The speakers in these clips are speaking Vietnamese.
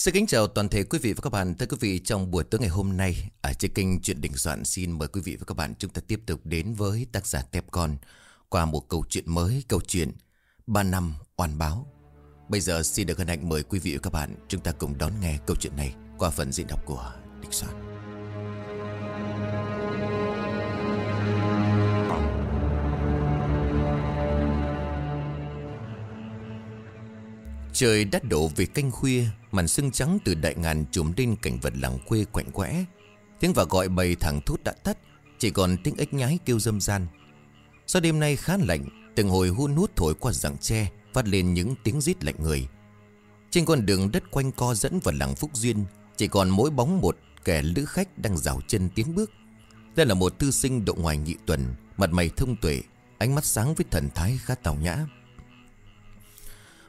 Xin kính chào toàn thể quý vị và các bạn. Thưa quý vị, trong buổi tối ngày hôm nay, ở trên kênh Chuyện Đình Soạn xin mời quý vị và các bạn chúng ta tiếp tục đến với tác giả Tép Con qua một câu chuyện mới, câu chuyện ba năm oan báo. Bây giờ xin được hân hạnh mời quý vị và các bạn chúng ta cùng đón nghe câu chuyện này qua phần diễn đọc của Đình Soạn. Trời đã đổ về canh khuya, Màn sương trắng từ đại ngàn trùm lên cảnh vật làng quê quạnh quẽ. Tiếng và gọi bầy thằng thút đã tắt, Chỉ còn tiếng ếch nhái kêu dâm gian Do đêm nay khá lạnh, Từng hồi hun hút thổi qua rặng tre, Phát lên những tiếng rít lạnh người. Trên con đường đất quanh co dẫn vào làng Phúc Duyên, Chỉ còn mỗi bóng một kẻ lữ khách đang rào chân tiến bước. Đây là một tư sinh độ ngoài nhị tuần, Mặt mày thông tuệ, Ánh mắt sáng với thần thái khá tào nhã.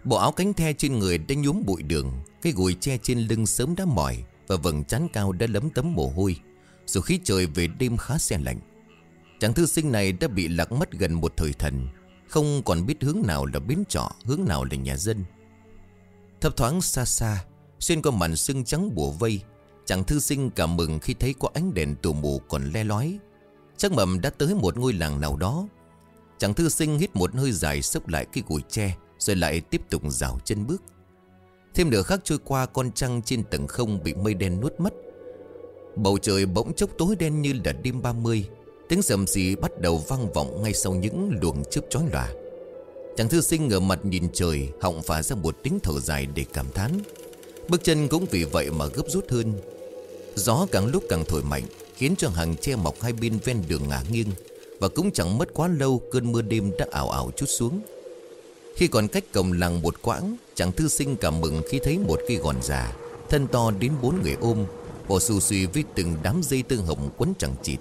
Bộ áo cánh the trên người đã nhúm bụi đường, Cái gùi che trên lưng sớm đã mỏi Và vầng trán cao đã lấm tấm mồ hôi. Dù khí trời về đêm khá xe lạnh, Chàng thư sinh này đã bị lạc mất gần một thời thần, Không còn biết hướng nào là bến trọ, Hướng nào là nhà dân. Thấp thoáng xa xa, Xuyên qua màn sương trắng bùa vây, Chàng thư sinh cảm mừng khi thấy có ánh đèn tù mù còn le lói. Chắc mầm đã tới một ngôi làng nào đó. Chàng thư sinh hít một hơi dài sốc lại cái gùi tre rồi lại tiếp tục rào chân bước. Thêm nửa khắc trôi qua, Con trăng trên tầng không bị mây đen nuốt mất. Bầu trời bỗng chốc tối đen như là đêm 30 Tiếng sầm rì bắt đầu vang vọng Ngay sau những luồng chớp chói lòa. Chàng thư sinh ngửa mặt nhìn trời, Họng phả ra một tiếng thở dài để cảm thán. Bước chân cũng vì vậy mà gấp rút hơn. Gió càng lúc càng thổi mạnh, Khiến cho hàng tre mọc hai bên ven đường ngả nghiêng Và cũng chẳng mất quá lâu, Cơn mưa đêm đã ảo ảo chút xuống khi còn cách cổng làng một quãng, Chàng thư sinh cảm mừng khi thấy một cây gòn già, Thân to đến bốn người ôm, Bỏ xù xùy với từng đám dây tương hồng quấn chẳng chịt.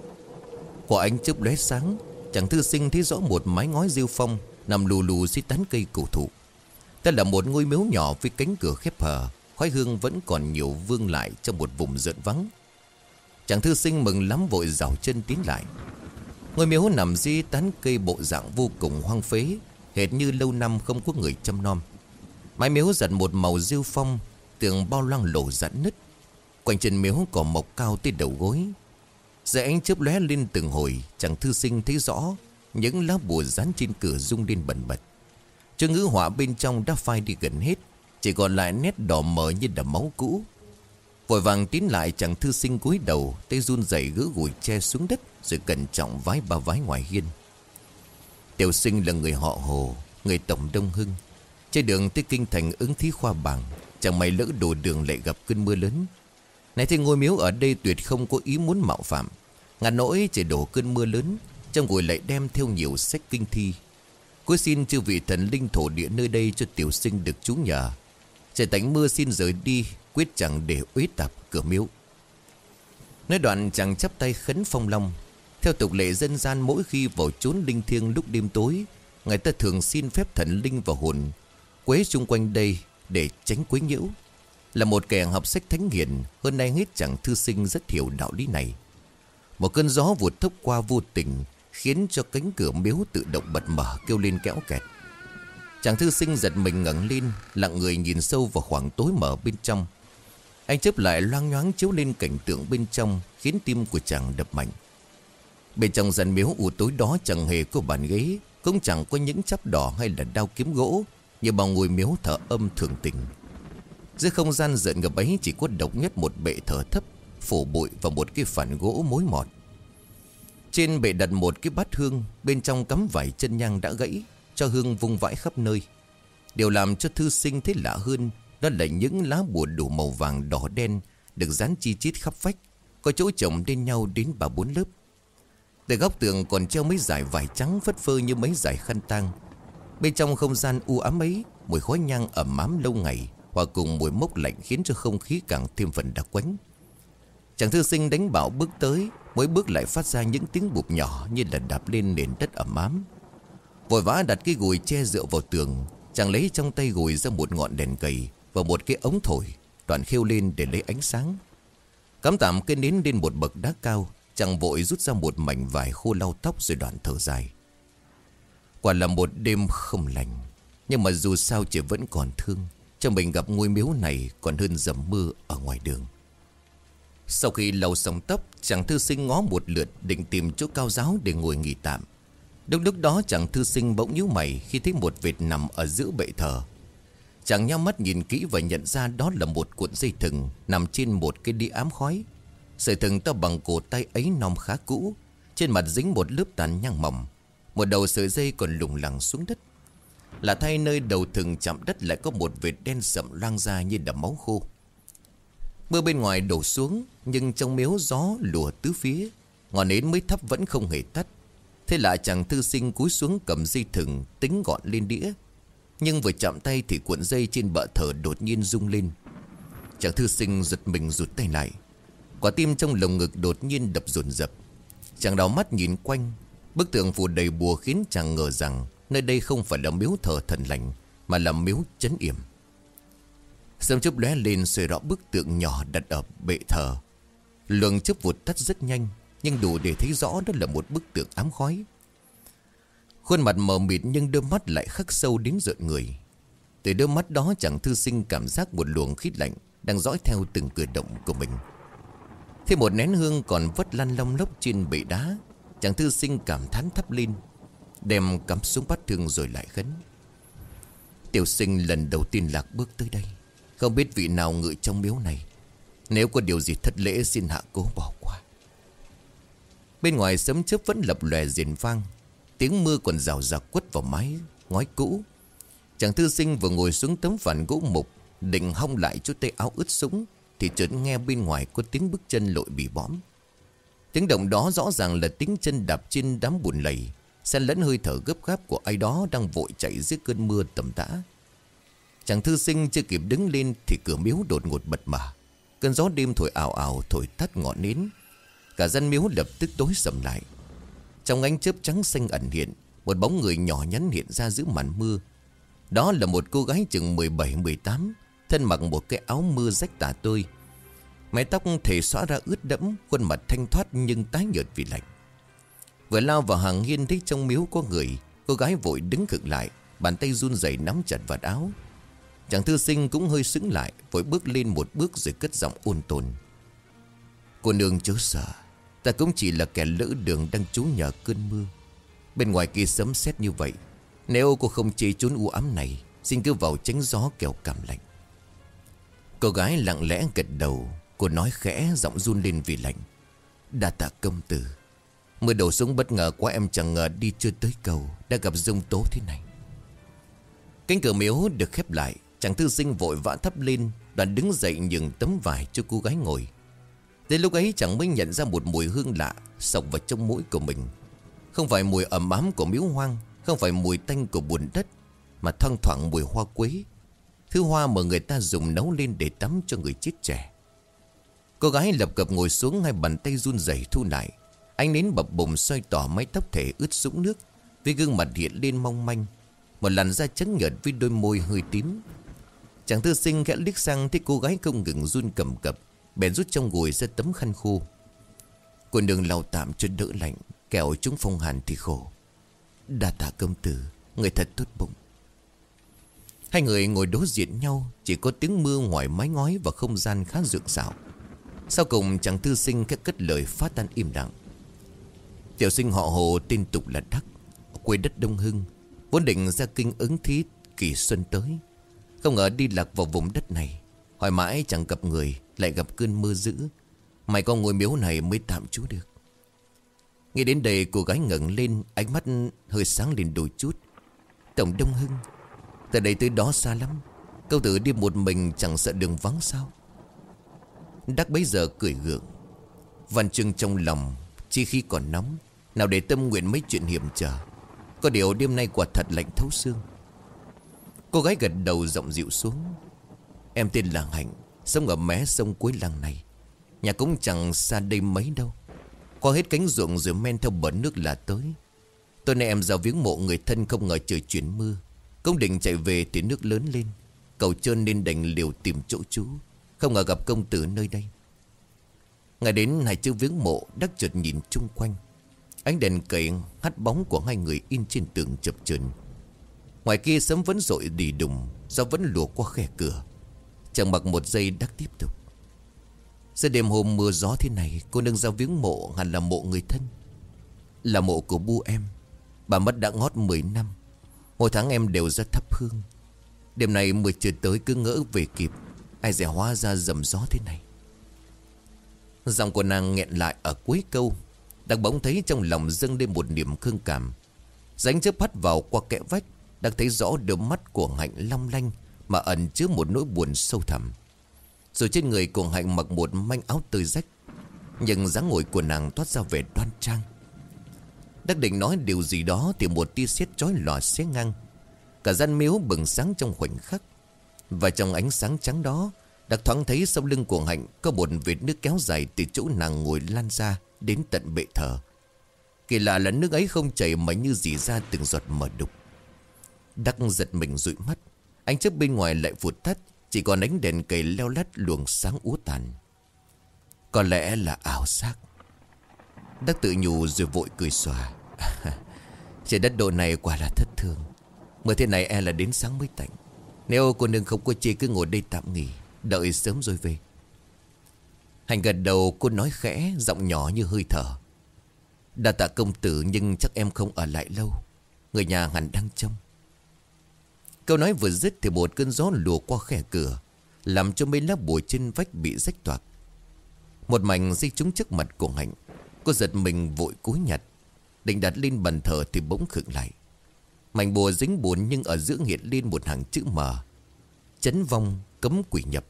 Quả ánh chớp lóe sáng, Chàng thư sinh thấy rõ một mái ngói rêu phong Nằm lù lù dưới tán cây cổ thụ. Đây là một ngôi miếu nhỏ với cánh cửa khép hờ, Khói hương vẫn còn nhiều vương lại Trong một vùng rợn vắng. Chàng thư sinh mừng lắm vội rào chân tiến lại. Ngôi miếu nằm dưới tán cây bộ dạng vô cùng hoang phế Hệt như lâu năm không có người chăm nom. Mái miếu giật một màu rêu phong, Tường bao loang lổ giãn nứt. Quanh chân miếu có mọc cao tới đầu gối. Giờ ánh chớp lóe lên từng hồi, Chẳng thư sinh thấy rõ Những lá bùa dán trên cửa rung lên bẩn bật. Chữ ngữ họa bên trong đã phai đi gần hết, Chỉ còn lại nét đỏ mờ như đầm máu cũ. Vội vàng tiến lại, chẳng thư sinh cúi đầu, Tay run rẩy gỡ gùi che xuống đất, Rồi cẩn trọng vái ba vái ngoài hiên. Tiểu sinh là người họ Hồ, Người Tổng Đông Hưng. Trên đường tới Kinh Thành ứng thí khoa bảng, Chẳng may lỡ đổ đường lại gặp cơn mưa lớn. Này thì ngôi miếu ở đây tuyệt không có ý muốn mạo phạm. Ngàn nỗi chỉ đổ cơn mưa lớn, Trong ngồi lại đem theo nhiều sách kinh thi. Cuối xin chư vị thần linh thổ địa nơi đây cho tiểu sinh được chú nhờ. Trời tánh mưa xin rời đi, Quyết chẳng để uế tạp cửa miếu. Nói đoạn chàng chắp tay khấn phong long theo tục lệ dân gian, mỗi khi vào chốn linh thiêng lúc đêm tối Người ta thường xin phép thần linh và hồn Quế xung quanh đây để tránh quấy nhiễu. Là một kẻ học sách thánh hiền, Hơn nay hết chẳng thư sinh rất hiểu đạo lý này. Một cơn gió vụt thốc qua vô tình, Khiến cho cánh cửa miếu tự động bật mở, kêu lên kéo kẹt. Chàng thư sinh giật mình ngẩng lên, Lặng người nhìn sâu vào khoảng tối mở bên trong. Anh chớp lại loang nhoáng chiếu lên cảnh tượng bên trong, Khiến tim của chàng đập mạnh. Bên trong gian miếu u tối đó chẳng hề có bàn ghế, Cũng chẳng có những chắp đỏ hay là đao kiếm gỗ, Như bao ngôi miếu thở âm thường tình. Dưới không gian giận ngập ấy chỉ có độc nhất một bệ thở thấp Phủ bụi và một cái phản gỗ mối mọt. Trên bệ đặt một cái bát hương, Bên trong cắm vải chân nhang đã gãy, Cho hương vung vãi khắp nơi. Điều làm cho thư sinh thấy lạ hơn, Đó là những lá bùa đủ màu vàng đỏ đen, Được dán chi chít khắp vách, Có chỗ chồng lên nhau đến ba bốn lớp. Từ góc tường còn treo mấy dải vải trắng phất phơ như mấy dải khăn tang. Bên trong không gian u ám ấy, Mùi khói nhang ẩm ám lâu ngày, Hòa cùng mùi mốc lạnh khiến cho không khí càng thêm phần đặc quánh. Chàng thư sinh đánh bảo bước tới, Mỗi bước lại phát ra những tiếng bụp nhỏ Như là đạp lên nền đất ẩm ám. Vội vã đặt cái gùi che dựa vào tường, Chàng lấy trong tay gùi ra một ngọn đèn cầy Và một cái ống thổi Đoạn khêu lên để lấy ánh sáng. Cắm tạm cái nến lên một bậc đá cao Chàng vội rút ra một mảnh vải khô lau tóc rồi đoạn thở dài. Quả là một đêm không lành, Nhưng mà dù sao chị vẫn còn thương. Cho mình gặp ngôi miếu này còn hơn dầm mưa ở ngoài đường. Sau khi lau xong tóc, Chàng thư sinh ngó một lượt định tìm chỗ cao giáo để ngồi nghỉ tạm. Đúng lúc đó chàng thư sinh bỗng nhíu mày Khi thấy một vệt nằm ở giữa bệ thờ. Chàng nhau mắt nhìn kỹ và nhận ra đó là một cuộn dây thừng Nằm trên một cái đĩa ám khói. Sợi thừng to bằng cổ tay ấy non khá cũ. Trên mặt dính một lớp tàn nhang mỏng. Một đầu sợi dây còn lủng lẳng xuống đất. Là thay nơi đầu thừng chạm đất lại có một vệt đen sậm loang ra như đầm máu khô. Mưa bên ngoài đổ xuống, Nhưng trong miếu gió lùa tứ phía. Ngọn nến mới thấp vẫn không hề tắt. Thế là chàng thư sinh cúi xuống cầm dây thừng, Tính gọn lên đĩa. Nhưng vừa chạm tay thì cuộn dây trên bờ thờ đột nhiên rung lên. Chàng thư sinh giật mình rụt tay lại. Quả tim trong lồng ngực đột nhiên đập dồn dập. Chàng đào mắt nhìn quanh. Bức tượng phủ đầy bùa khiến chàng ngờ rằng Nơi đây không phải là miếu thờ thần lành, Mà là miếu chấn yểm. Sâm chớp lóe lên soi rõ bức tượng nhỏ đặt ở bệ thờ. Lượng chớp vụt tắt rất nhanh, Nhưng đủ để thấy rõ đó là một bức tượng ám khói. Khuôn mặt mờ mịt nhưng đôi mắt lại khắc sâu đến rợn người. Từ đôi mắt đó chẳng thư sinh cảm giác một luồng khí lạnh Đang dõi theo từng cử động của mình. Thêm một nén hương còn vất lăn long lốc trên bệ đá. Chàng thư sinh cảm thán thắp lên, Đem cắm xuống bát thương rồi lại khấn. Tiểu sinh lần đầu tiên lạc bước tới đây. Không biết vị nào ngự trong miếu này. Nếu có điều gì thất lễ xin hạ cố bỏ qua. Bên ngoài sấm chớp vẫn lập lòe diền vang. Tiếng mưa còn rào rạc quất vào mái, Ngói cũ. Chàng thư sinh vừa ngồi xuống tấm phản gỗ mục Định hong lại chút tay áo ướt súng thì chợt nghe bên ngoài có tiếng bước chân lội bị bõm. Tiếng động đó rõ ràng là tiếng chân đạp trên đám bùn lầy, Xen lẫn hơi thở gấp gáp của ai đó đang vội chạy dưới cơn mưa tầm tã. Chàng thư sinh chưa kịp đứng lên Thì cửa miếu đột ngột bật mở. Cơn gió đêm thổi ảo ảo thổi tắt ngọn nến. Cả dân miếu lập tức tối sầm lại. Trong ánh chớp trắng xanh ẩn hiện, Một bóng người nhỏ nhắn hiện ra giữa màn mưa. Đó là một cô gái chừng 17-18 Thân mặc một cái áo mưa rách tả tơi Mái tóc thể xóa ra ướt đẫm, Khuôn mặt thanh thoát nhưng tái nhợt vì lạnh. Vừa lao vào hàng hiên thấy trong miếu có người, Cô gái vội đứng cực lại, Bàn tay run rẩy nắm chặt vạt áo. Chàng thư sinh cũng hơi sững lại, Vội bước lên một bước rồi cất giọng ôn tồn. Cô nương chớ sợ, Ta cũng chỉ là kẻ lỡ đường đang trú nhờ cơn mưa. Bên ngoài kia sấm sét như vậy, Nếu cô không chê trốn u ám này, Xin cứ vào tránh gió kẻo cảm lạnh. Cô gái lặng lẽ gật đầu. Cô nói khẽ, giọng run lên vì lạnh. Đa tạ công tử. Mưa đổ xuống bất ngờ quá em chẳng ngờ đi chưa tới cầu, Đã gặp dung tố thế này. Cánh cửa miếu được khép lại, Chàng thư sinh vội vã thắp lên, Đoàn đứng dậy nhường tấm vải cho cô gái ngồi. Đến lúc ấy chẳng mới nhận ra một mùi hương lạ, Sọc vào trong mũi của mình. Không phải mùi ẩm ám của miếu hoang, Không phải mùi tanh của bùn đất, Mà thoang thoảng mùi hoa quế. Thứ hoa mà người ta dùng nấu lên để tắm cho người chết trẻ. Cô gái lập cập ngồi xuống Hai bàn tay run rẩy thu lại. Anh nến bập bùng xoay tỏ mái tóc thể ướt sũng nước, Với gương mặt hiện lên mong manh. Một làn da trắng nhợt với đôi môi hơi tím. Chàng thư sinh khẽ liếc sang Thấy cô gái không ngừng run cầm cập, Bèn rút trong gùi ra tấm khăn khô. Quần đường lau tạm cho đỡ lạnh Kẹo chúng phong hàn thì khổ. Đa tạ công tử, Người thật tốt bụng. Hai người ngồi đối diện nhau, Chỉ có tiếng mưa ngoài mái ngói Và không gian khá rực rạo Sau cùng, chàng thư sinh các cất lời phát tan im lặng. Tiểu sinh họ hồ tên tục là Đắc, Quê đất Đông Hưng, Vốn định ra kinh ứng thí kỳ xuân tới. Không ngờ đi lạc vào vùng đất này, Hỏi mãi chẳng gặp người, Lại gặp cơn mưa dữ. Mày có ngôi miếu này mới tạm trú được. Nghe đến đây, cô gái ngẩng lên, Ánh mắt hơi sáng lên đôi chút. Tổng Đông Hưng từ đây tới đó xa lắm Câu tử đi một mình chẳng sợ đường vắng sao? Đắc bấy giờ cười gượng. Văn trưng trong lòng Chỉ khi còn nóng, Nào để tâm nguyện mấy chuyện hiểm trở. Có điều đêm nay quả thật lạnh thấu xương. Cô gái gật đầu giọng dịu xuống. Em tên là Hạnh, Sống ở mé sông cuối làng này. Nhà cũng chẳng xa đây mấy đâu. Qua hết cánh ruộng rồi men theo bờ nước là tới. Tối nay em ra viếng mộ người thân không ngờ trời chuyển mưa. Công định chạy về thì nước lớn lên. Cầu trơn nên đành liều tìm chỗ trú, Không ngờ gặp công tử nơi đây. Ngày đến, hai chữ viếng mộ Đắc chợt nhìn chung quanh. Ánh đèn cậy hắt bóng của hai người in trên tường chập chờn. Ngoài kia sấm vẫn rội đi đùng, Gió vẫn lùa qua khe cửa. Chẳng mặc một giây đắc tiếp tục. Giữa đêm hôm mưa gió thế này, Cô nương ra viếng mộ hẳn là mộ người thân. Là mộ của bu em. Bà mất đã ngót 10 năm. Mỗi tháng em đều ra thắp hương. Đêm này mưa chưa tới cứ ngỡ về kịp. Ai dè hóa ra dầm gió thế này? Giọng của nàng nghẹn lại ở cuối câu. Đặc bỗng thấy trong lòng dâng lên một niềm khương cảm. Dánh chớp hắt vào qua kẽ vách Đặc thấy rõ đôi mắt của Hạnh long lanh Mà ẩn chứa một nỗi buồn sâu thẳm. Rồi trên người của Hạnh mặc một manh áo tơi rách, Nhưng dáng ngồi của nàng toát ra vẻ đoan trang Đắc định nói điều gì đó Thì một tia sét chói lòa xé ngang. Cả gian miếu bừng sáng trong khoảnh khắc. Và trong ánh sáng trắng đó Đặc thoáng thấy sau lưng của Hạnh Có một vệt nước kéo dài từ chỗ nàng ngồi lan ra Đến tận bệ thờ. Kỳ lạ là nước ấy không chảy Mà như dì ra từng giọt mờ đục. Đắc giật mình dụi mắt, Ánh chớp bên ngoài lại vụt tắt, Chỉ còn ánh đèn cầy leo lắt luồng sáng ú tàn. Có lẽ là ảo giác. Đắc tự nhủ rồi vội cười xòa. Trên đất độ này quả là thất thường. Mưa thế này e là đến sáng mới tạnh. Nếu cô nương không có chê cứ ngồi đây tạm nghỉ, Đợi sớm rồi về. Hành gật đầu, cô nói khẽ, Giọng nhỏ như hơi thở. Đã tạ công tử, nhưng chắc em không ở lại lâu. Người nhà hẳn đang trông. Câu nói vừa dứt thì một cơn gió lùa qua khe cửa, Làm cho mấy lá bùa trên vách bị rách toạc. Một mảnh dây trúng trước mặt của Hạnh. Cô giật mình vội cúi nhặt. Định đặt lên bàn thờ thì bỗng khựng lại. Mảnh bùa dính buồn nhưng ở giữa hiện lên một hàng chữ mờ Chấn vong, cấm quỷ nhập.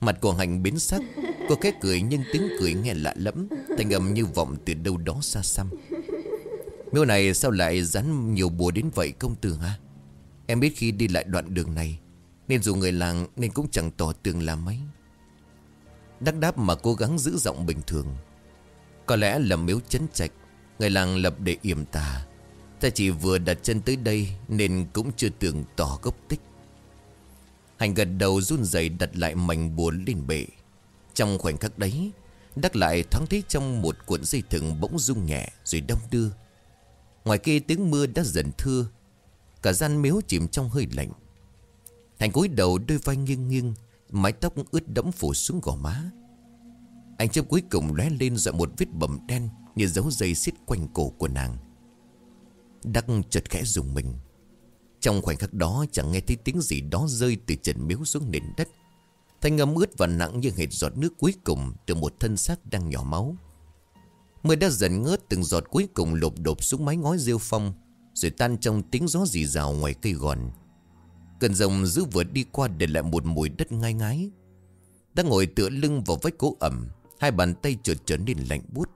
Mặt của Hạnh biến sắc. Cô khét cười nhưng tiếng cười nghe lạ lẫm Thành âm như vọng từ đâu đó xa xăm. Miêu này sao lại dán nhiều bùa đến vậy, công tử ha Em biết khi đi lại đoạn đường này, Nên dù người làng nên cũng chẳng tỏ tường là mấy. Đắc đáp mà cố gắng giữ giọng bình thường. Có lẽ là miếu chấn trạch. Người làng lập để yểm tà. Ta chỉ vừa đặt chân tới đây Nên cũng chưa tưởng tỏ gốc tích. Hành gật đầu run rẩy đặt lại mảnh bùa lên bệ. Trong khoảnh khắc đấy, Đắc lại thoáng thấy trong một cuộn dây thừng bỗng rung nhẹ rồi đông đưa. Ngoài kia tiếng mưa đã dần thưa, Cả gian miếu chìm trong hơi lạnh. Hành cúi đầu đôi vai nghiêng nghiêng, Mái tóc ướt đẫm phủ xuống gò má. Anh chớp cuối cùng lóe lên dọi một vết bầm đen Như dấu dây xiết quanh cổ của nàng. Đắc chợt khẽ dùng mình. Trong khoảnh khắc đó, chẳng nghe thấy tiếng gì đó rơi từ trần miếu xuống nền đất. Thanh âm ướt và nặng như hệt giọt nước cuối cùng Từ một thân xác đang nhỏ máu. Mưa đã dần ngớt, từng giọt cuối cùng lộp đột xuống mái ngói rêu phong, Rồi tan trong tiếng gió rì rào ngoài cây gòn. Cơn rồng giữ vừa đi qua để lại một mùi đất ngai ngái. Đang ngồi tựa lưng vào vách cố ẩm. Hai bàn tay trượt trở nên lạnh bút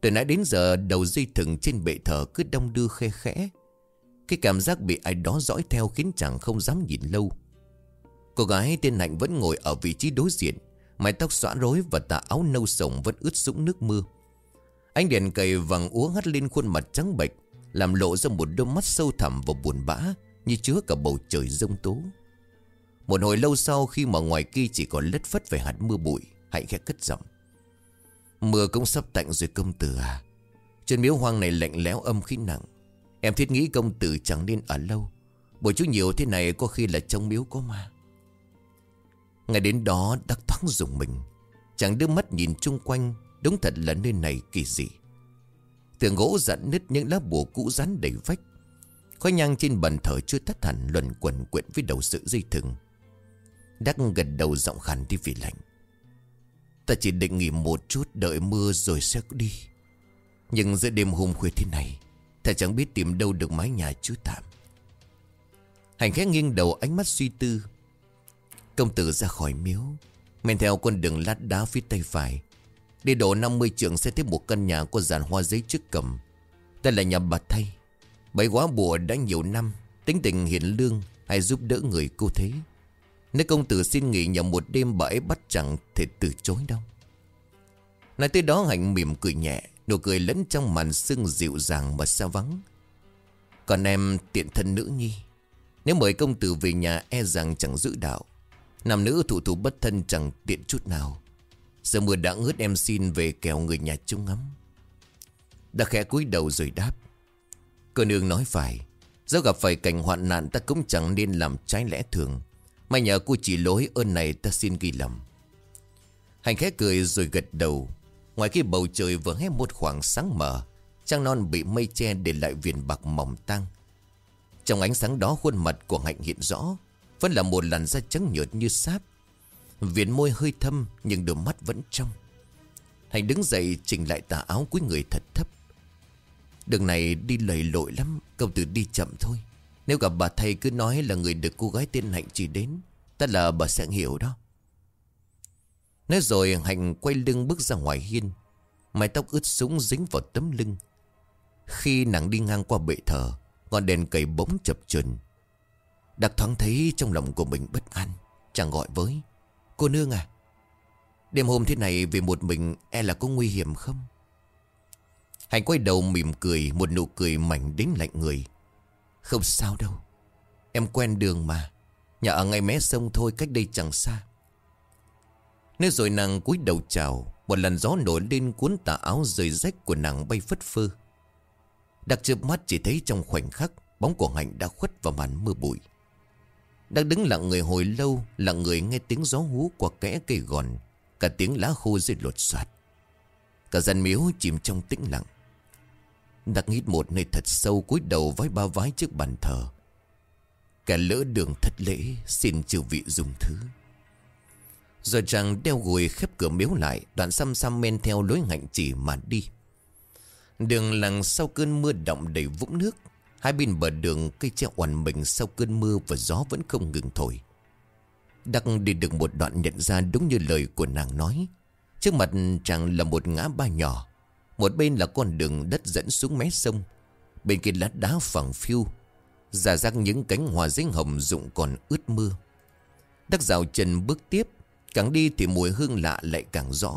từ nãy đến giờ, đầu dây thừng trên bệ thờ cứ đong đưa khe khẽ. Cái cảm giác bị ai đó dõi theo khiến chàng không dám nhìn lâu. Cô gái tên Hạnh vẫn ngồi ở vị trí đối diện, Mái tóc xõa rối và tà áo nâu sồng vẫn ướt sũng nước mưa. Ánh đèn cầy vàng úa hắt lên khuôn mặt trắng bệch, Làm lộ ra một đôi mắt sâu thẳm và buồn bã, Như chứa cả bầu trời rông tố. Một hồi lâu sau, khi mà ngoài kia chỉ còn lất phất về hạt mưa bụi Hạnh khẽ cất giọng. Mưa cũng sắp tạnh rồi công tử à. Trên miếu hoang này lạnh lẽo âm khí nặng. Em thiết nghĩ công tử chẳng nên ở lâu. Bởi chú nhiều thế này có khi là trong miếu có ma. Ngày đến đó đắc thoáng dùng mình. Chẳng đưa mắt nhìn chung quanh, Đúng thật là nơi này kỳ dị. Tường gỗ dặn nứt những lá bùa cũ rán đầy vách. Khói nhang trên bàn thờ chưa tắt hẳn luẩn quẩn quyện với đầu sự dây thừng. Đắc gật đầu giọng khàn đi vì lạnh. Ta chỉ định nghỉ một chút, đợi mưa rồi sẽ đi. Nhưng giữa đêm hôm khuya thế này, Ta chẳng biết tìm đâu được mái nhà chú tạm Hành khẽ nghiêng đầu ánh mắt suy tư. Công tử ra khỏi miếu, Men theo con đường lát đá phía tay phải. Đi độ 50 trường sẽ tiếp một căn nhà có dàn hoa giấy trước cầm. Đây là nhà bà thay Bấy quá bùa đã nhiều năm, Tính tình hiền lương, Hay giúp đỡ người cô thế nếu công tử xin nghỉ nhờ một đêm bà ấy bắt chẳng thể từ chối đâu. Nói tới đó hạnh mỉm cười nhẹ, Nụ cười lẫn trong màn sưng dịu dàng mà xa vắng. Còn em tiện thân nữ nhi, Nếu mời công tử về nhà e rằng chẳng giữ đạo, Nam nữ thủ thủ bất thân chẳng tiện chút nào. Giờ mưa đã ngớt em xin về kèo người nhà chung ngắm. Đã khẽ cúi đầu rồi đáp. Cô nương nói phải, do gặp phải cảnh hoạn nạn ta cũng chẳng nên làm trái lẽ thường. May nhờ cô chỉ lỗi ơn này ta xin ghi lầm. Hành khẽ cười rồi gật đầu. Ngoài khi bầu trời vừa hé một khoảng sáng mờ, Trăng non bị mây che để lại viền bạc mỏng tăng Trong ánh sáng đó khuôn mặt của Hạnh hiện rõ, Vẫn là một làn da trắng nhợt như sáp. Viền môi hơi thâm nhưng đôi mắt vẫn trong. Hạnh đứng dậy chỉnh lại tà áo cuối người thật thấp. Đường này đi lầy lội lắm Câu từ đi chậm thôi. Nếu gặp bà thầy cứ nói là người được cô gái tên Hạnh chỉ đến Ta là bà sẽ hiểu đó. Nói rồi Hạnh quay lưng bước ra ngoài hiên, Mái tóc ướt sũng dính vào tấm lưng. Khi nàng đi ngang qua bệ thờ, Ngọn đèn cầy bóng chập chờn. Đặc thoáng thấy trong lòng của mình bất an, Chàng gọi với, Cô nương à Đêm hôm thế này về một mình e là có nguy hiểm không? Hạnh quay đầu mỉm cười, Một nụ cười mảnh đến lạnh người. Không sao đâu. Em quen đường mà. Nhà ở ngay mé sông thôi, cách đây chẳng xa. Nếu rồi nàng cúi đầu chào, Một lần gió nổi lên cuốn tà áo rời rách của nàng bay phất phơ. Đặc chớp mắt chỉ thấy trong khoảnh khắc, Bóng của Hạnh đã khuất vào màn mưa bụi. Đang đứng lặng người hồi lâu, Lặng người nghe tiếng gió hú qua kẽ cây gòn, Cả tiếng lá khô rơi lột soạt. Cả dàn miếu chìm trong tĩnh lặng. Đặc hít một nơi thật sâu cúi đầu với ba vái trước bàn thờ. Cả lỡ đường thất lễ, Xin chư vị dùng thứ. Rồi chàng đeo gùi khép cửa miếu lại, Đoạn xăm xăm men theo lối ngạnh chỉ mà đi. Đường làng sau cơn mưa động đầy vũng nước, Hai bên bờ đường cây tre oằn mình sau cơn mưa và gió vẫn không ngừng thổi. Đắc đi được một đoạn nhận ra đúng như lời của nàng nói. Trước mặt chàng là một ngã ba nhỏ một bên là con đường đất dẫn xuống mé sông, Bên kia lát đá phẳng phiu, Giả rác những cánh hoa giấy hồng rụng còn ướt mưa. Đắc rào chân bước tiếp, Càng đi thì mùi hương lạ lại càng rõ.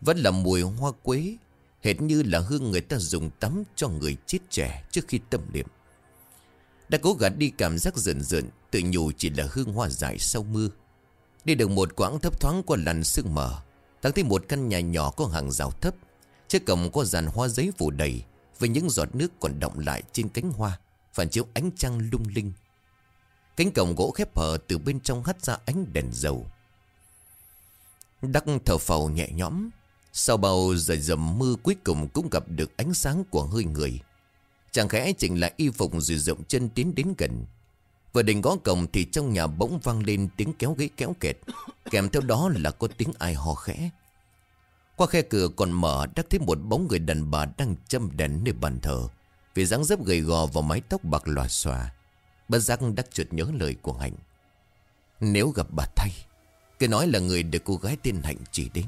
Vẫn là mùi hoa quế, Hệt như là hương người ta dùng tắm cho người chết trẻ trước khi tâm niệm. Đã cố gắng đi cảm giác rợn rợn, Tự nhủ chỉ là hương hoa dại sau mưa. Đi được một quãng thấp thoáng qua làn sương mờ Thắng thấy một căn nhà nhỏ có hàng rào thấp Trước cổng có dàn hoa giấy phủ đầy, Với những giọt nước còn động lại trên cánh hoa, Phản chiếu ánh trăng lung linh. Cánh cổng gỗ khép hờ từ bên trong hắt ra ánh đèn dầu. Đắc thở phào nhẹ nhõm, Sau bao giờ dầm mưa cuối cùng cũng gặp được ánh sáng của hơi người. Chàng khẽ chỉnh lại y phục rồi rộng chân tiến đến gần. Vừa định gõ cổng thì trong nhà bỗng vang lên tiếng kéo ghế kéo kẹt. Kèm theo đó là có tiếng ai hò khẽ. Qua khe cửa còn mở đắc thấy một bóng người đàn bà đang châm đèn nơi bàn thờ. Vì dáng dấp gầy gò và mái tóc bạc lòa xòa, Bất giác đắc chợt nhớ lời của Hạnh. Nếu gặp bà thay, Cứ nói là người được cô gái tên Hạnh chỉ đến.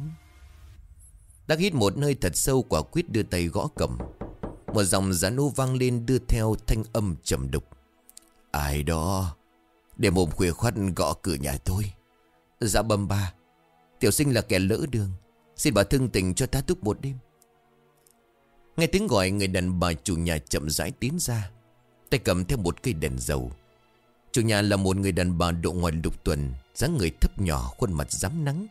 Đắc hít một nơi thật sâu, quả quyết đưa tay gõ cầm. Một dòng giá nô vang lên đưa theo thanh âm trầm đục. Ai đó, Để mồm khuya khoát gõ cửa nhà tôi. Dạ bầm ba Tiểu sinh là kẻ lỡ đường. Xin bà thương tình cho ta túc một đêm. Nghe tiếng gọi, người đàn bà chủ nhà chậm rãi tiến ra, Tay cầm theo một cây đèn dầu. Chủ nhà là một người đàn bà độ ngoài lục tuần, dáng người thấp nhỏ, khuôn mặt rám nắng.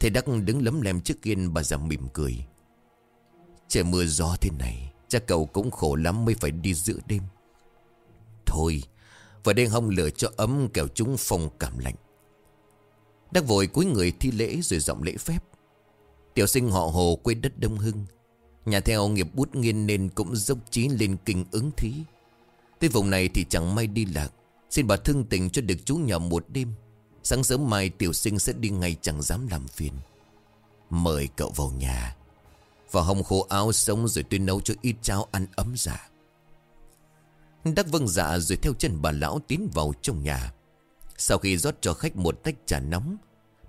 Thầy Đắc đứng lấm lem trước kiên bà già mỉm cười. Trời mưa gió thế này, Cha cậu cũng khổ lắm mới phải đi giữa đêm. Thôi Và đen hông lửa cho ấm kẻo chúng phong cảm lạnh. Đắc vội cúi người thi lễ rồi giọng lễ phép. Tiểu sinh họ hồ quê đất Đông Hưng. Nhà theo nghiệp bút nghiên nên cũng dốc trí lên kinh ứng thí. Tới vùng này thì chẳng may đi lạc. Xin bà thương tình cho được chú nhỏ một đêm. Sáng sớm mai tiểu sinh sẽ đi ngay chẳng dám làm phiền. Mời cậu vào nhà. Và hồng khô áo sống rồi tôi nấu cho ít cháo ăn ấm dạ. Đắc vâng dạ rồi theo chân bà lão tiến vào trong nhà. Sau khi rót cho khách một tách trà nóng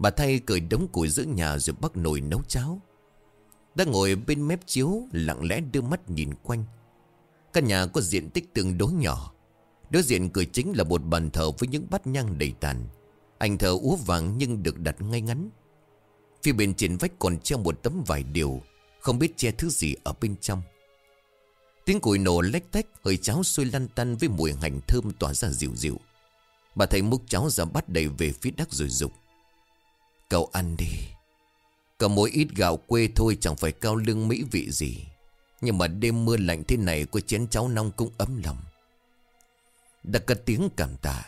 Bà thay cởi đống củi giữa nhà rồi bắt nồi nấu cháo. Đang ngồi bên mép chiếu, lặng lẽ đưa mắt nhìn quanh. Căn nhà có diện tích tương đối nhỏ. Đối diện cửa chính là một bàn thờ với những bát nhang đầy tàn. Ảnh thờ úa vàng nhưng được đặt ngay ngắn. Phía bên trên vách còn treo một tấm vải điều, Không biết che thứ gì ở bên trong. Tiếng củi nổ lách tách, Hơi cháo sôi lăn tăn với mùi hành thơm tỏa ra dịu dịu. Bà thầy múc cháo ra bắt đầy về phía đắc rồi dục. Cậu ăn đi. Cả mỗi ít gạo quê thôi chẳng phải cao lương mỹ vị gì. Nhưng mà đêm mưa lạnh thế này Có chén cháo nong cũng ấm lòng. Đã cất tiếng cảm tạ.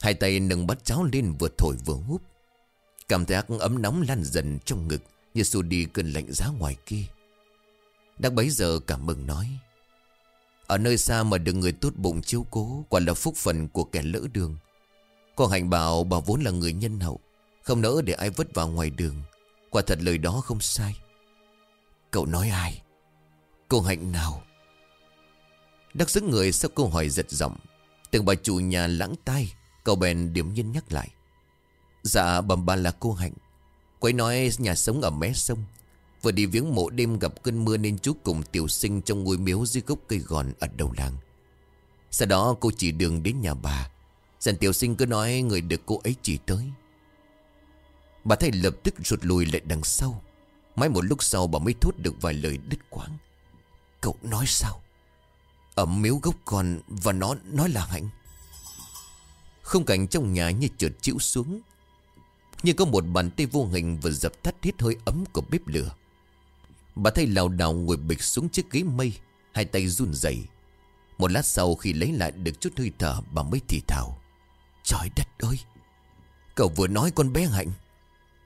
Hai tay nâng bát cháo lên vừa thổi vừa húp. Cảm giác ấm nóng lan dần trong ngực Như xua đi cơn lạnh giá ngoài kia. Đắc bấy giờ cảm mừng nói. Ở nơi xa mà được người tốt bụng chiếu cố Quả là phúc phần của kẻ lỡ đường. Con hành bảo bà vốn là người nhân hậu. Không nỡ để ai vứt vào ngoài đường. Quả thật lời đó không sai. Cậu nói ai? Cô hạnh nào? Đắc sức người sau câu hỏi giật giọng. Từng bà chủ nhà lãng tai, Cậu bèn điểm nhiên nhắc lại. Dạ bầm bà là cô Hạnh. Quấy nói nhà sống ở mé sông. Vừa đi viếng mộ đêm gặp cơn mưa Nên chú cùng tiểu sinh trong ngôi miếu dưới gốc cây gòn ở đầu làng. Sau đó cô chỉ đường đến nhà bà. Dần tiểu sinh cứ nói người được cô ấy chỉ tới. Bà thầy lập tức rụt lùi lại đằng sau. Mãi một lúc sau bà mới thốt được vài lời đứt quãng. Cậu nói sao? Ở miếu gốc còn Và nó nói là hạnh. Không cảnh trong nhà như trượt chịu xuống. Như có một bàn tay vô hình Vừa dập tắt hết hơi ấm của bếp lửa. Bà thầy lào đảo ngồi bịch xuống chiếc ghế mây, Hai tay run rẩy. Một lát sau khi lấy lại được chút hơi thở, Bà mới thì thào. Trời đất ơi! Cậu vừa nói con bé Hạnh.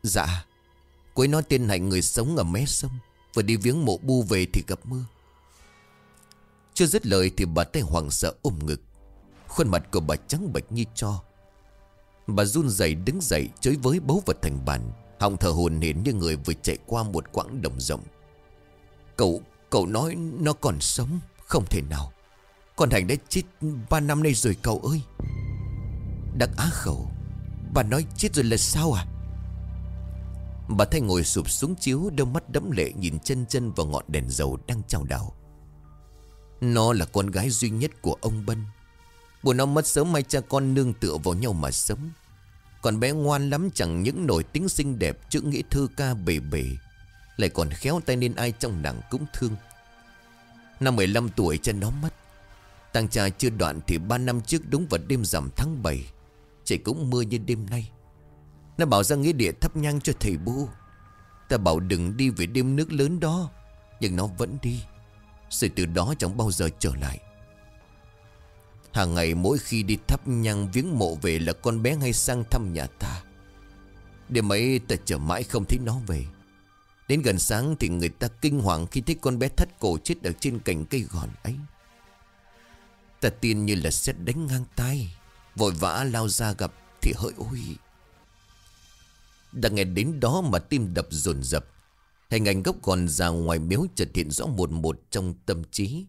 Dạ. Cuối nói tên Hạnh người sống ở mé sông Vừa đi viếng mộ bu về thì gặp mưa. Chưa dứt lời thì bà tay hoàng sợ ôm ngực. Khuôn mặt của bà trắng bệch như cho. Bà run rẩy đứng dậy Chới với bấu vật thành bàn Họng thở hồn hển như người vừa chạy qua một quãng đồng rộng. Cậu, cậu nói nó còn sống Không thể nào. Con Hạnh đã chết ba năm nay rồi cậu ơi. Đắc á khẩu Bà nói chết rồi là sao à? Bà Thanh ngồi sụp xuống chiếu, Đôi mắt đẫm lệ nhìn chân chân vào ngọn đèn dầu đang trao đảo. Nó là con gái duy nhất của ông Bân. Bố nó mất sớm mai cha con nương tựa vào nhau mà sống. Còn bé ngoan lắm chẳng những nổi tính xinh đẹp, Chữ nghĩa thư ca bề bề Lại còn khéo tay nên ai trong nàng cũng thương. Năm 15 tuổi chân nó mất. Tăng cha chưa đoạn thì 3 năm trước đúng vào đêm rằm tháng 7 Trời cũng mưa như đêm nay nó bảo ra nghĩa địa thắp nhang cho thầy bu Ta bảo đừng đi về đêm nước lớn đó, Nhưng nó vẫn đi. Rồi từ đó chẳng bao giờ trở lại. Hàng ngày mỗi khi đi thắp nhang viếng mộ về là con bé hay sang thăm nhà ta. Đêm ấy ta chờ mãi không thấy nó về. Đến gần sáng thì người ta kinh hoàng khi thấy con bé thắt cổ chết ở trên cành cây gòn ấy. Ta tin như là xét đánh ngang tay Vội vã lao ra gặp thì hỡi ôi đã nghe đến đó mà tim đập dồn dập. Hình ảnh gốc còn ra ngoài miếu chợt hiện rõ một một trong tâm trí.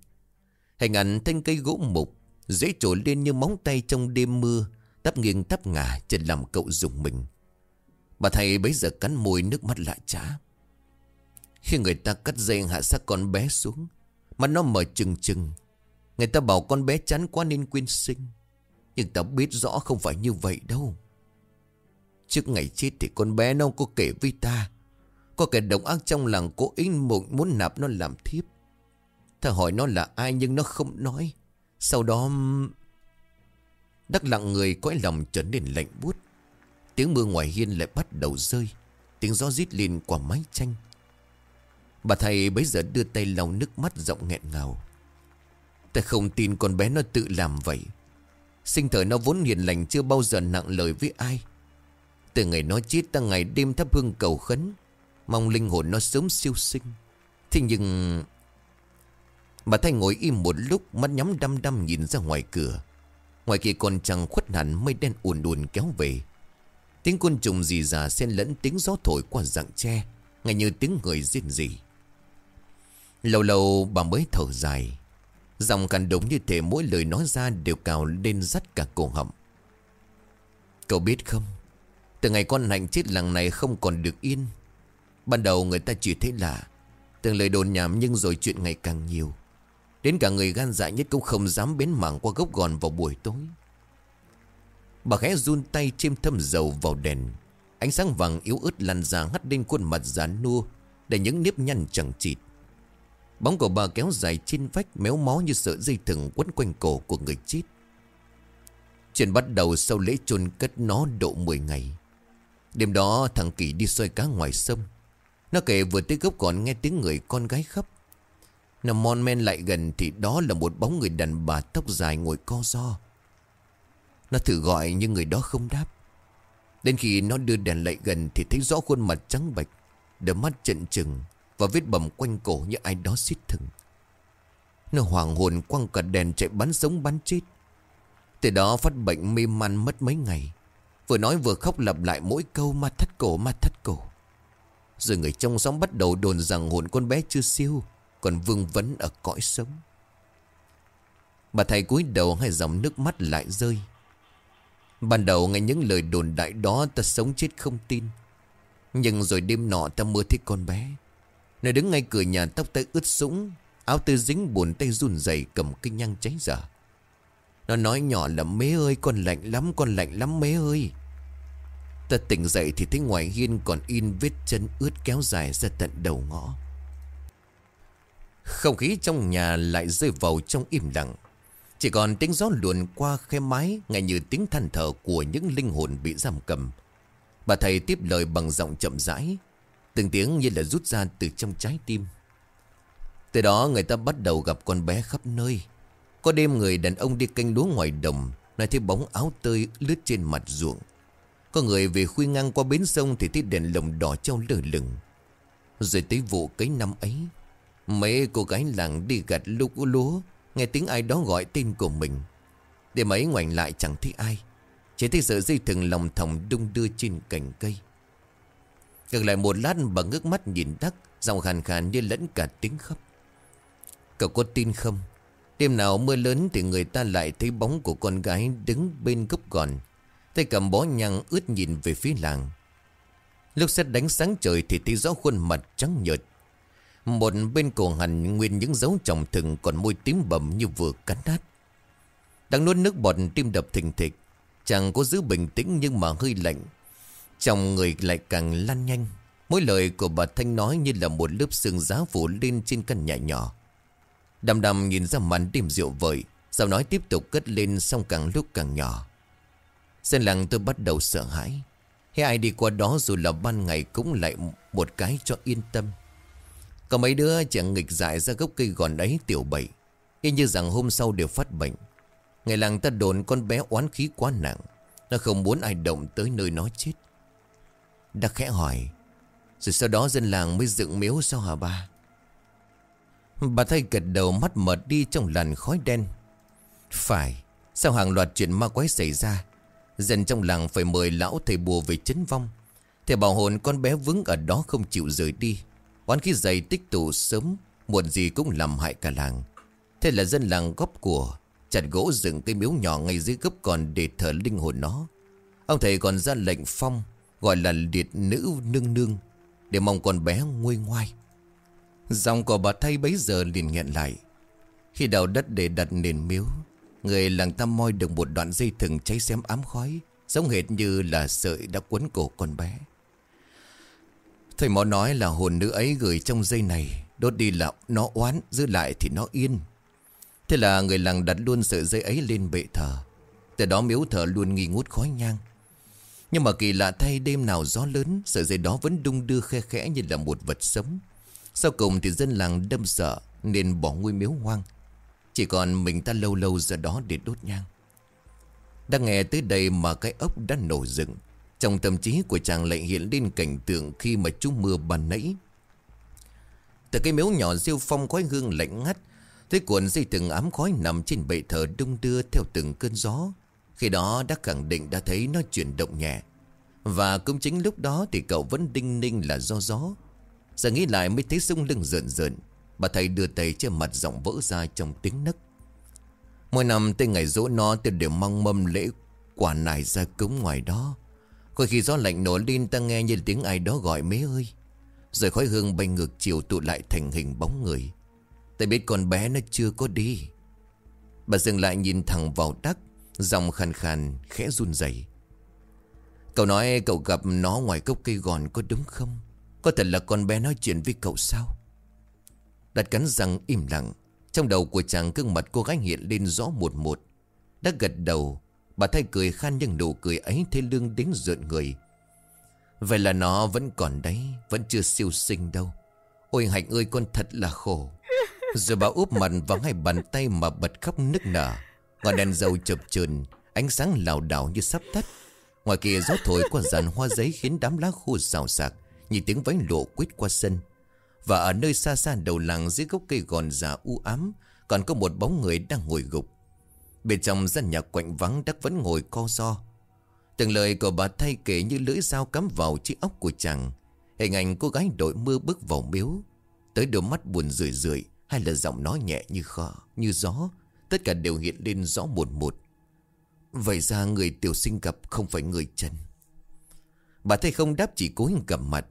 Hình ảnh thanh cây gỗ mục, Dễ trổ lên như móng tay trong đêm mưa Tắp nghiêng tắp ngả chợt làm cậu dùng mình. Bà thầy bấy giờ cắn môi nước mắt lại trá. Khi người ta cắt dây hạ xác con bé xuống, Mà nó mở trừng trừng. Người ta bảo con bé chán quá nên quyên sinh. Nhưng ta biết rõ không phải như vậy đâu. Trước ngày chết thì con bé nó có kể với ta. Có kẻ độc ác trong làng cố ý mộng muốn nạp nó làm thiếp. Ta hỏi nó là ai nhưng nó không nói. Sau đó, Đắc lặng người cõi lòng trở nên lạnh buốt. Tiếng mưa ngoài hiên lại bắt đầu rơi. Tiếng gió rít lên qua mái tranh. Bà thầy bấy giờ đưa tay lau nước mắt giọng nghẹn ngào. Ta không tin con bé nó tự làm vậy. Sinh thời nó vốn hiền lành, chưa bao giờ nặng lời với ai từ ngày nó chết ta ngày đêm thắp hương cầu khấn. Mong linh hồn nó sớm siêu sinh. Thế nhưng, Bà Thanh ngồi im một lúc, Mắt nhắm đăm đăm nhìn ra ngoài cửa. Ngoài kia còn chẳng khuất hẳn, Mây đen ùn ùn kéo về. Tiếng côn trùng rì rà xen lẫn tiếng gió thổi qua dạng tre Ngay như tiếng người riêng rỉ. Lâu lâu bà mới thở dài. Dòng càng đúng như thể mỗi lời nói ra đều cào lên rắt cả cổ họng. Cậu biết không? Từ ngày con hạnh chết làng này không còn được yên. Ban đầu người ta chỉ thấy lạ, Từng lời đồn nhảm nhưng rồi chuyện ngày càng nhiều. Đến cả người gan dạ nhất cũng không dám bến mảng qua gốc gòn vào buổi tối. Bà khẽ run tay chêm thâm dầu vào đèn. Ánh sáng vàng yếu ớt lăn ra hắt lên khuôn mặt già nua Để những nếp nhăn chẳng chịt. Bóng của bà kéo dài trên vách, méo mó như sợi dây thừng quấn quanh cổ của người chết. Chuyện bắt đầu sau lễ chôn cất nó độ 10 ngày. Đêm đó thằng Kỳ đi soi cá ngoài sông. Nó kể vừa tới gốc còn nghe tiếng người con gái khóc. Nằm mon men lại gần thì đó là một bóng người đàn bà tóc dài ngồi co do Nó thử gọi nhưng người đó không đáp. Đến khi nó đưa đèn lại gần Thì thấy rõ khuôn mặt trắng bệch, Đôi mắt trận trừng Và vết bầm quanh cổ như ai đó xít thừng. Nó hoàng hồn quăng cả đèn chạy bắn sống bắn chết. Từ đó phát bệnh mê man mất mấy ngày. Vừa nói vừa khóc lặp lại mỗi câu, ma thắt cổ, ma thắt cổ. Rồi người trong xóm bắt đầu đồn rằng hồn con bé chưa siêu, Còn vương vấn ở cõi sống. Bà thầy cúi đầu hai dòng nước mắt lại rơi. Ban đầu nghe những lời đồn đại đó ta sống chết không tin. Nhưng rồi đêm nọ ta mơ thấy con bé. Nó đứng ngay cửa nhà tóc tay ướt sũng, Áo tơi dính buồn tay run rẩy cầm cái nhang cháy dở. Nó nói nhỏ là mế ơi, con lạnh lắm, con lạnh lắm, mế ơi. Ta tỉnh dậy thì thấy ngoài hiên còn in vết chân ướt kéo dài ra tận đầu ngõ. Không khí trong nhà lại rơi vào trong im lặng. Chỉ còn tiếng gió luồn qua khe mái Ngay như tiếng than thở của những linh hồn bị giam cầm. Bà thầy tiếp lời bằng giọng chậm rãi, Từng tiếng như là rút ra từ trong trái tim. Từ đó người ta bắt đầu gặp con bé khắp nơi. Có đêm người đàn ông đi canh lúa ngoài đồng, Lại thấy bóng áo tơi lướt trên mặt ruộng. Có người về khuya ngang qua bến sông Thì thấy đèn lồng đỏ treo lơ lửng. Rồi tới vụ cấy năm ấy, Mấy cô gái làng đi gặt lúc lúa, Nghe tiếng ai đó gọi tên của mình. Để mấy ngoảnh lại chẳng thấy ai, Chỉ thấy sợi dây thừng lòng thòng đung đưa trên cành cây. Gần lại một lát bà ngước mắt nhìn đắc, Giọng khàn khàn như lẫn cả tiếng khóc. Cậu có tin không? Đêm nào mưa lớn thì người ta lại thấy bóng của con gái đứng bên gốc gòn Tay cầm bó nhang ướt nhìn về phía làng Lúc xét đánh sáng trời thì thấy rõ khuôn mặt trắng nhợt một bên cổ hành nguyên những dấu trọng thừng còn môi tím bầm như vừa cắn nát. Đang nuốt nước bọt tim đập thình thịch. chàng có giữ bình tĩnh nhưng mà hơi lạnh. Trong người lại càng lăn nhanh. Mỗi lời của bà Thanh nói như là một lớp sương giá phủ lên trên căn nhà nhỏ. Đầm đầm nhìn ra màn đêm rượu vời. Sau nói tiếp tục cất lên xong càng lúc càng nhỏ. Dân làng tôi bắt đầu sợ hãi. Hay ai đi qua đó dù là ban ngày cũng lại một cái cho yên tâm. Có mấy đứa trẻ nghịch dại ra gốc cây gòn ấy tiểu bậy. Y như rằng hôm sau đều phát bệnh. Ngày làng ta đồn con bé oán khí quá nặng. Nó không muốn ai động tới nơi nó chết. Đã khẽ hỏi, Rồi sau đó dân làng mới dựng miếu sao hả ba? Bà thay gật đầu mắt mờ đi trong làn khói đen. Phải Sao hàng loạt chuyện ma quái xảy ra Dân trong làng phải mời lão thầy bùa về chấn vong. Thầy bảo hồn con bé vững ở đó không chịu rời đi. Oán khí dày tích tụ sớm, Muộn gì cũng làm hại cả làng. Thế là dân làng góp của, Chặt gỗ dựng cây miếu nhỏ ngay dưới gốc còn để thờ linh hồn nó. Ông thầy còn ra lệnh phong, Gọi là liệt nữ nương nương, Để mong con bé nguôi ngoai. Dòng của bà thay bấy giờ liền nghẹn lại. Khi đào đất để đặt nền miếu Người làng tam moi được một đoạn dây thừng cháy xém ám khói, Giống hệt như là sợi đã quấn cổ con bé. Thầy mỏ nói là hồn nữ ấy gửi trong dây này, Đốt đi là nó oán, Giữ lại thì nó yên. Thế là người làng đặt luôn sợi dây ấy lên bệ thờ. Từ đó miếu thờ luôn nghi ngút khói nhang. Nhưng mà kỳ lạ thay đêm nào gió lớn, Sợi dây đó vẫn đung đưa khe khẽ như là một vật sống. Sau cùng thì dân làng đâm sợ, Nên bỏ ngôi miếu hoang. Chỉ còn mình ta lâu lâu ra đó để đốt nhang Đang nghe tới đây mà cái ốc đã nổ dựng trong tâm trí của chàng lại hiện lên cảnh tượng khi mà chú mưa ban nãy. Từ cái miếu nhỏ siêu phong khói hương lạnh ngắt, thấy cuộn dây từng ám khói nằm trên bệ thờ đung đưa theo từng cơn gió. Khi đó đã khẳng định đã thấy nó chuyển động nhẹ. Và cũng chính lúc đó thì cậu vẫn đinh ninh là do gió. Giờ nghĩ lại mới thấy sung lưng rợn rợn. Bà thầy đưa tay trên mặt giọng vỡ ra trong tiếng nấc. Mỗi năm tới ngày dỗ nó tôi đều mong mâm lễ quả nải ra cúng ngoài đó. Có khi gió lạnh nổ lên, ta nghe như tiếng ai đó gọi mế ơi Rồi khói hương bay ngược chiều tụ lại thành hình bóng người Ta biết con bé nó chưa có đi Bà dừng lại nhìn thẳng vào đắc Dòng khàn khàn, khẽ run rẩy. Cậu nói cậu gặp nó ngoài gốc cây gòn có đúng không Có thật là con bé nói chuyện với cậu sao Đặt cắn răng im lặng. Trong đầu của chàng gương mặt cô gái hiện lên rõ một một. Đã gật đầu, Bà thay cười khan nhưng nụ cười ấy thế lương đến rợn người. Vậy là nó vẫn còn đấy, Vẫn chưa siêu sinh đâu. Ôi Hạnh ơi, con thật là khổ. Rồi bà úp mặt vào hai bàn tay mà bật khóc nức nở. Ngọn đèn dầu chập chờn, Ánh sáng lảo đảo như sắp tắt. Ngoài kia gió thổi qua dàn hoa giấy Khiến đám lá khô xào xạc Như tiếng váy lộ quýt qua sân. Và ở nơi xa xa đầu làng dưới gốc cây gòn già u ám, Còn có một bóng người đang ngồi gục. Bên trong gian nhà quạnh vắng, Đắc vẫn ngồi co do Từng lời của bà thay kể như lưỡi dao cắm vào chiếc óc của chàng. Hình ảnh cô gái đội mưa bước vào miếu. Tới đôi mắt buồn rười rượi, Hay là giọng nói nhẹ như khó Như gió, Tất cả đều hiện lên rõ một một. Vậy ra người tiểu sinh gặp không phải người chân. Bà thầy không đáp chỉ cố gặp mặt.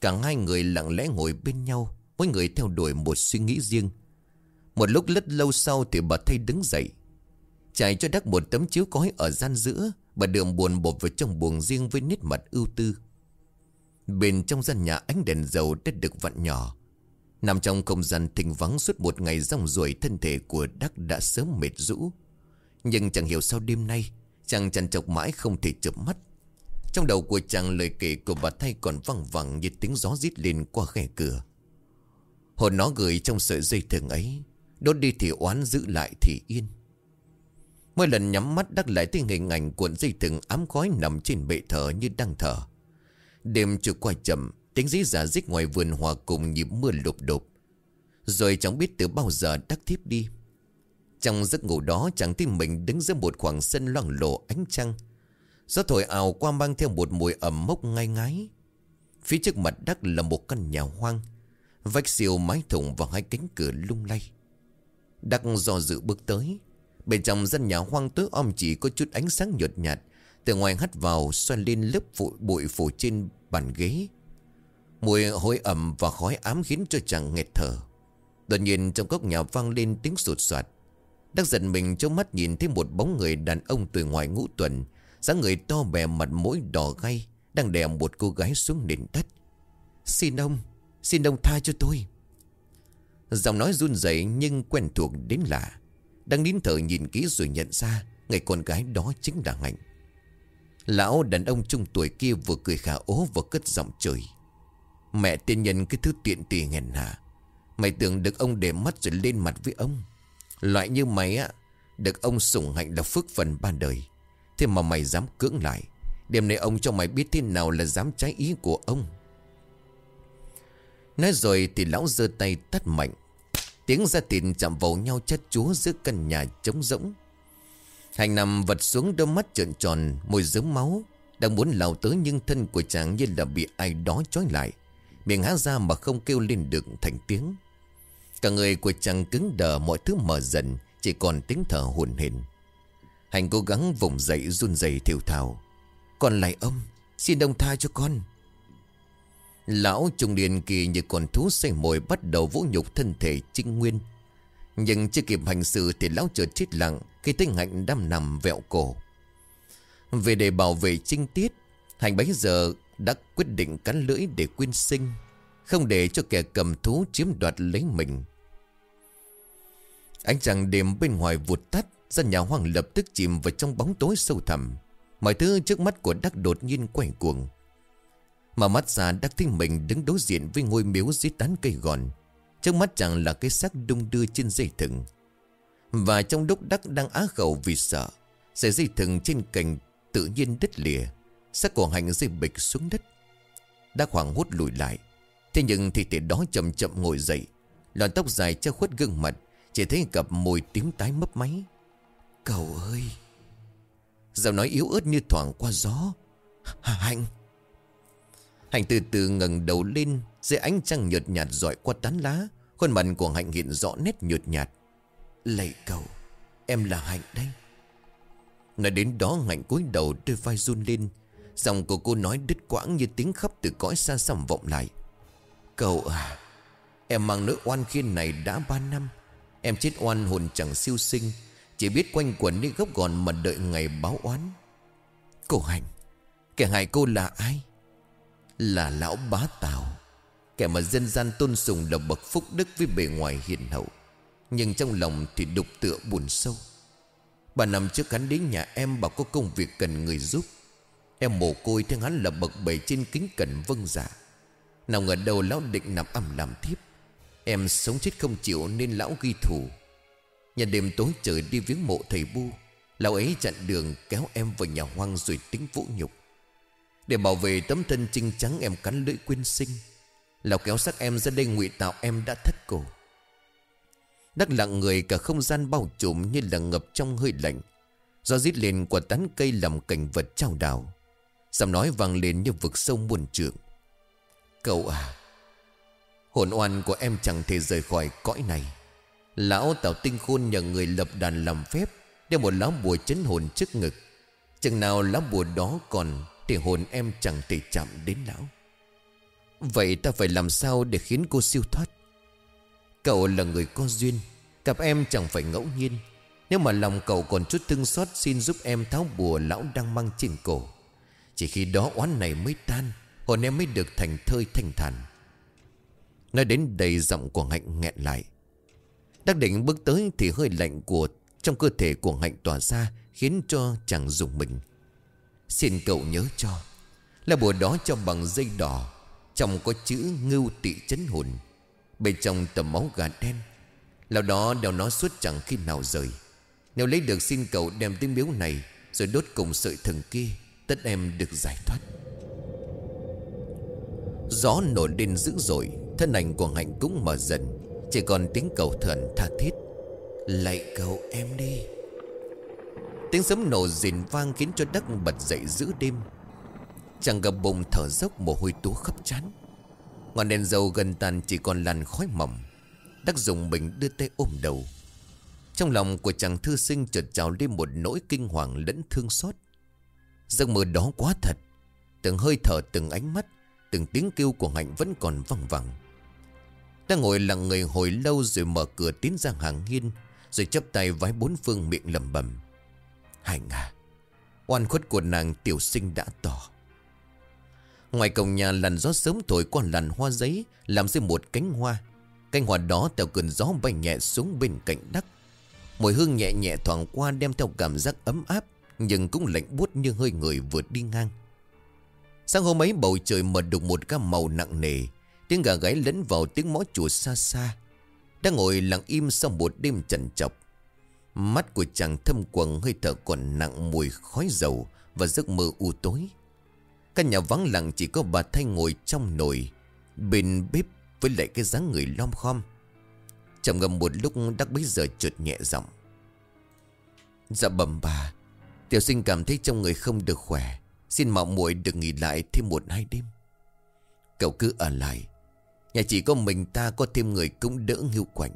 Cả hai người lặng lẽ ngồi bên nhau, Mỗi người theo đuổi một suy nghĩ riêng. Một lúc lất lâu sau thì bà thay đứng dậy. Trải cho đắc một tấm chiếu cói ở gian giữa, Bà đường buồn bột vào trong buồng riêng với nét mặt ưu tư. Bên trong gian nhà ánh đèn dầu đã được vặn nhỏ. Nằm trong không gian thình vắng suốt một ngày rong ruổi thân thể của Đắc đã sớm mệt rũ. Nhưng chẳng hiểu sao đêm nay, Chàng chăn chọc mãi không thể chợp mắt. Trong đầu của chàng, lời kể của bà thay còn văng vẳng như tiếng gió rít lên qua khe cửa. Hồn nó gửi trong sợi dây thường ấy, Đốt đi thì oán giữ lại thì yên. Mỗi lần nhắm mắt đắc lại thấy hình ảnh cuộn dây thừng ám khói nằm trên bệ thờ như đang thở Đêm trôi qua chậm, Tiếng dĩ giả dích ngoài vườn hòa cùng nhịp mưa lụp đục Rồi chẳng biết từ bao giờ đắc thiếp đi. Trong giấc ngủ đó chẳng tin mình đứng giữa một khoảng sân loang lộ ánh trăng. Gió thổi ảo qua mang theo một mùi ẩm mốc ngai ngái. Phía trước mặt đất là một căn nhà hoang, Vách siêu mái thủng và hai cánh cửa lung lay. Đắc do dự bước tới, Bên trong dân nhà hoang tối om chỉ có chút ánh sáng nhợt nhạt, Từ ngoài hắt vào xoay lên lớp phụ bụi phủ trên bàn ghế. Mùi hôi ẩm và khói ám khiến cho chàng nghẹt thở. Đột nhiên trong góc nhà vang lên tiếng sụt soạt. Đắc giận mình trong mắt nhìn thấy một bóng người đàn ông từ ngoài ngũ tuần dáng người to bè mặt mũi đỏ gay, Đang đè một cô gái xuống nền đất. Xin ông Xin ông tha cho tôi. Giọng nói run rẩy nhưng quen thuộc đến lạ. Đang nín thở nhìn kỹ rồi nhận ra Người con gái đó chính là Hạnh. Lão đàn ông trung tuổi kia vừa cười khả ố vừa cất giọng trời Mẹ tiên nhân, cái thứ tiện tì nghèn hạ. Mày tưởng được ông để mắt rồi lên mặt với ông. Loại như mày á, Được ông sủng hạnh là phước phần ban đời. Thế mà mày dám cưỡng lại. Đêm nay ông cho mày biết thế nào là dám trái ý của ông. Nói rồi thì lão giơ tay tắt mạnh. Tiếng ra tiền chạm vào nhau chất chúa giữa căn nhà trống rỗng. Hành nằm vật xuống đôi mắt trợn tròn, Môi dớm máu. Đang muốn lao tới nhưng thân của chàng như là bị ai đó trói lại. Miệng há ra mà không kêu lên được thành tiếng. Cả người của chàng cứng đờ, mọi thứ mở dần, Chỉ còn tiếng thở hồn hển. Hành cố gắng vùng dậy run rẩy thiểu thảo. Còn lại ông, Xin ông tha cho con. Lão trung niên kỳ như con thú say mồi Bắt đầu vũ nhục thân thể trinh nguyên. Nhưng chưa kịp hành sự Thì lão chợt chết lặng Khi thấy hạnh đang nằm vẹo cổ. Về để bảo vệ trinh tiết Hành bấy giờ đã quyết định cắn lưỡi để quyên sinh, Không để cho kẻ cầm thú chiếm đoạt lấy mình. Ánh trăng đêm bên ngoài vụt tắt Dân nhà hoang lập tức chìm vào trong bóng tối sâu thẳm. Mọi thứ trước mắt của Đắc đột nhiên quay cuồng. Mà mắt ra, Đắc thấy mình đứng đối diện với ngôi miếu dưới tán cây gòn. Trước mắt chẳng là cái xác đung đưa trên dây thừng. Và trong lúc Đắc đang á khẩu vì sợ, Sợi dây thừng trên cành tự nhiên đứt lìa, Xác của hành rơi bịch xuống đất. Đắc hoảng hốt lùi lại. Thế nhưng thì tiện đó chậm chậm ngồi dậy, Lọn tóc dài che khuất gương mặt, Chỉ thấy cặp môi tím tái mấp máy. Cầu ơi Giọng nói yếu ớt như thoảng qua gió. Hạnh, hạnh từ từ ngẩng đầu lên Dưới ánh trăng nhợt nhạt dọi qua tán lá. Khuôn mặt của Hạnh hiện rõ nét nhợt nhạt. Lạy cầu Em là Hạnh đây. Nói đến đó Hạnh cúi đầu đôi vai run lên. Giọng của cô nói đứt quãng như tiếng khóc từ cõi xa xăm vọng lại. Cậu à Em mang nỗi oan khiên này đã ba năm. Em chết oan hồn chẳng siêu sinh. Chỉ biết quanh quẩn đi gốc gòn mà đợi ngày báo oán. Cô Hành, Kẻ hại cô là ai? Là lão bá tào. Kẻ mà dân gian tôn sùng là bậc phúc đức với bề ngoài hiền hậu. Nhưng trong lòng thì đục tựa buồn sâu. Bà nằm trước hắn đến nhà em bảo có công việc cần người giúp. Em mồ côi theo hắn là bậc bầy trên kính cẩn vâng giả. Nào ngờ đầu lão định nằm ẩm làm thiếp. Em sống chết không chịu nên lão ghi thù. Nhà đêm tối trời đi viếng mộ thầy bu Lão ấy chặn đường kéo em vào nhà hoang rồi tính vũ nhục. Để bảo vệ tấm thân trinh trắng em cắn lưỡi quyên sinh, Lão kéo xác em ra đây ngụy tạo em đã thất cổ. Đắc lặng người cả không gian bao trùm như là ngập trong hơi lạnh. Do rít lên quả tán cây làm cảnh vật trao đảo. Giọng nói vang lên như vực sâu muôn trượng. Cậu à Hồn oan của em chẳng thể rời khỏi cõi này. Lão tạo tinh khôn nhờ người lập đàn làm phép Đeo một lá bùa chấn hồn trước ngực. Chừng nào lá bùa đó còn, Thì hồn em chẳng thể chạm đến lão. Vậy ta phải làm sao để khiến cô siêu thoát? Cậu là người có duyên Cặp em chẳng phải ngẫu nhiên. Nếu mà lòng cậu còn chút thương xót, Xin giúp em tháo bùa lão đang mang trên cổ. Chỉ khi đó oán này mới tan, Hồn em mới được thành thơi thanh thản. Nói đến đầy giọng của Hạnh nghẹn lại đang định bước tới thì hơi lạnh của, Trong cơ thể của Hạnh tỏa ra, Khiến cho chàng dùng mình. Xin cậu nhớ cho, Là bùa đó cho bằng dây đỏ, Trong có chữ ngưu tị chấn hồn, Bên trong tầm máu gà đen. Lão đó đeo nó suốt chẳng khi nào rời. Nếu lấy được xin cậu đem tiếng miếu này, Rồi đốt cùng sợi thần kia, Tất em được giải thoát. Gió nổi lên dữ dội, Thân ảnh của hạnh cũng mở dần. Chỉ còn tiếng cầu thần tha thiết. Lạy cầu em đi. Tiếng sấm nổ rền vang khiến cho đất bật dậy giữa đêm. Chàng gặp bụng thở dốc, mồ hôi túa khắp chán Ngọn đèn dầu gần tàn chỉ còn làn khói mỏng. Đắc dùng mình đưa tay ôm đầu. Trong lòng của chàng thư sinh chợt trào lên một nỗi kinh hoàng lẫn thương xót. Giấc mơ đó quá thật. Từng hơi thở, từng ánh mắt, Từng tiếng kêu của Hạnh vẫn còn văng vẳng ta ngồi lặng người hồi lâu rồi mở cửa tiến ra hàng hiên, Rồi chấp tay vái bốn phương miệng lầm bầm Hạnh à Oan khuất của nàng tiểu sinh đã tỏ. Ngoài cổng nhà làn gió sớm thổi qua làn hoa giấy, Làm ra một cánh hoa. Cánh hoa đó theo cơn gió bay nhẹ xuống bên cạnh đất. Mùi hương nhẹ nhẹ thoảng qua đem theo cảm giác ấm áp, Nhưng cũng lạnh buốt như hơi người vừa đi ngang. Sáng hôm ấy bầu trời mở đục một gam màu nặng nề Tiếng gà gáy lẫn vào tiếng mõ chùa xa xa, Đang ngồi lặng im sau một đêm trần trọc. Mắt của chàng thâm quầng, hơi thở còn nặng, mùi khói dầu Và giấc mơ u tối. Căn nhà vắng lặng, chỉ có bà Thanh ngồi trong nồi, Bên bếp với lại cái dáng người lom khom. Chàng ngầm một lúc, đắc bấy giờ trượt nhẹ giọng. Dạ bẩm bà, Tiểu sinh cảm thấy trong người không được khỏe, Xin mạo muội được nghỉ lại thêm một hai đêm. Cậu cứ ở lại Nhà chỉ có mình ta có thêm người cũng đỡ hưu quạnh.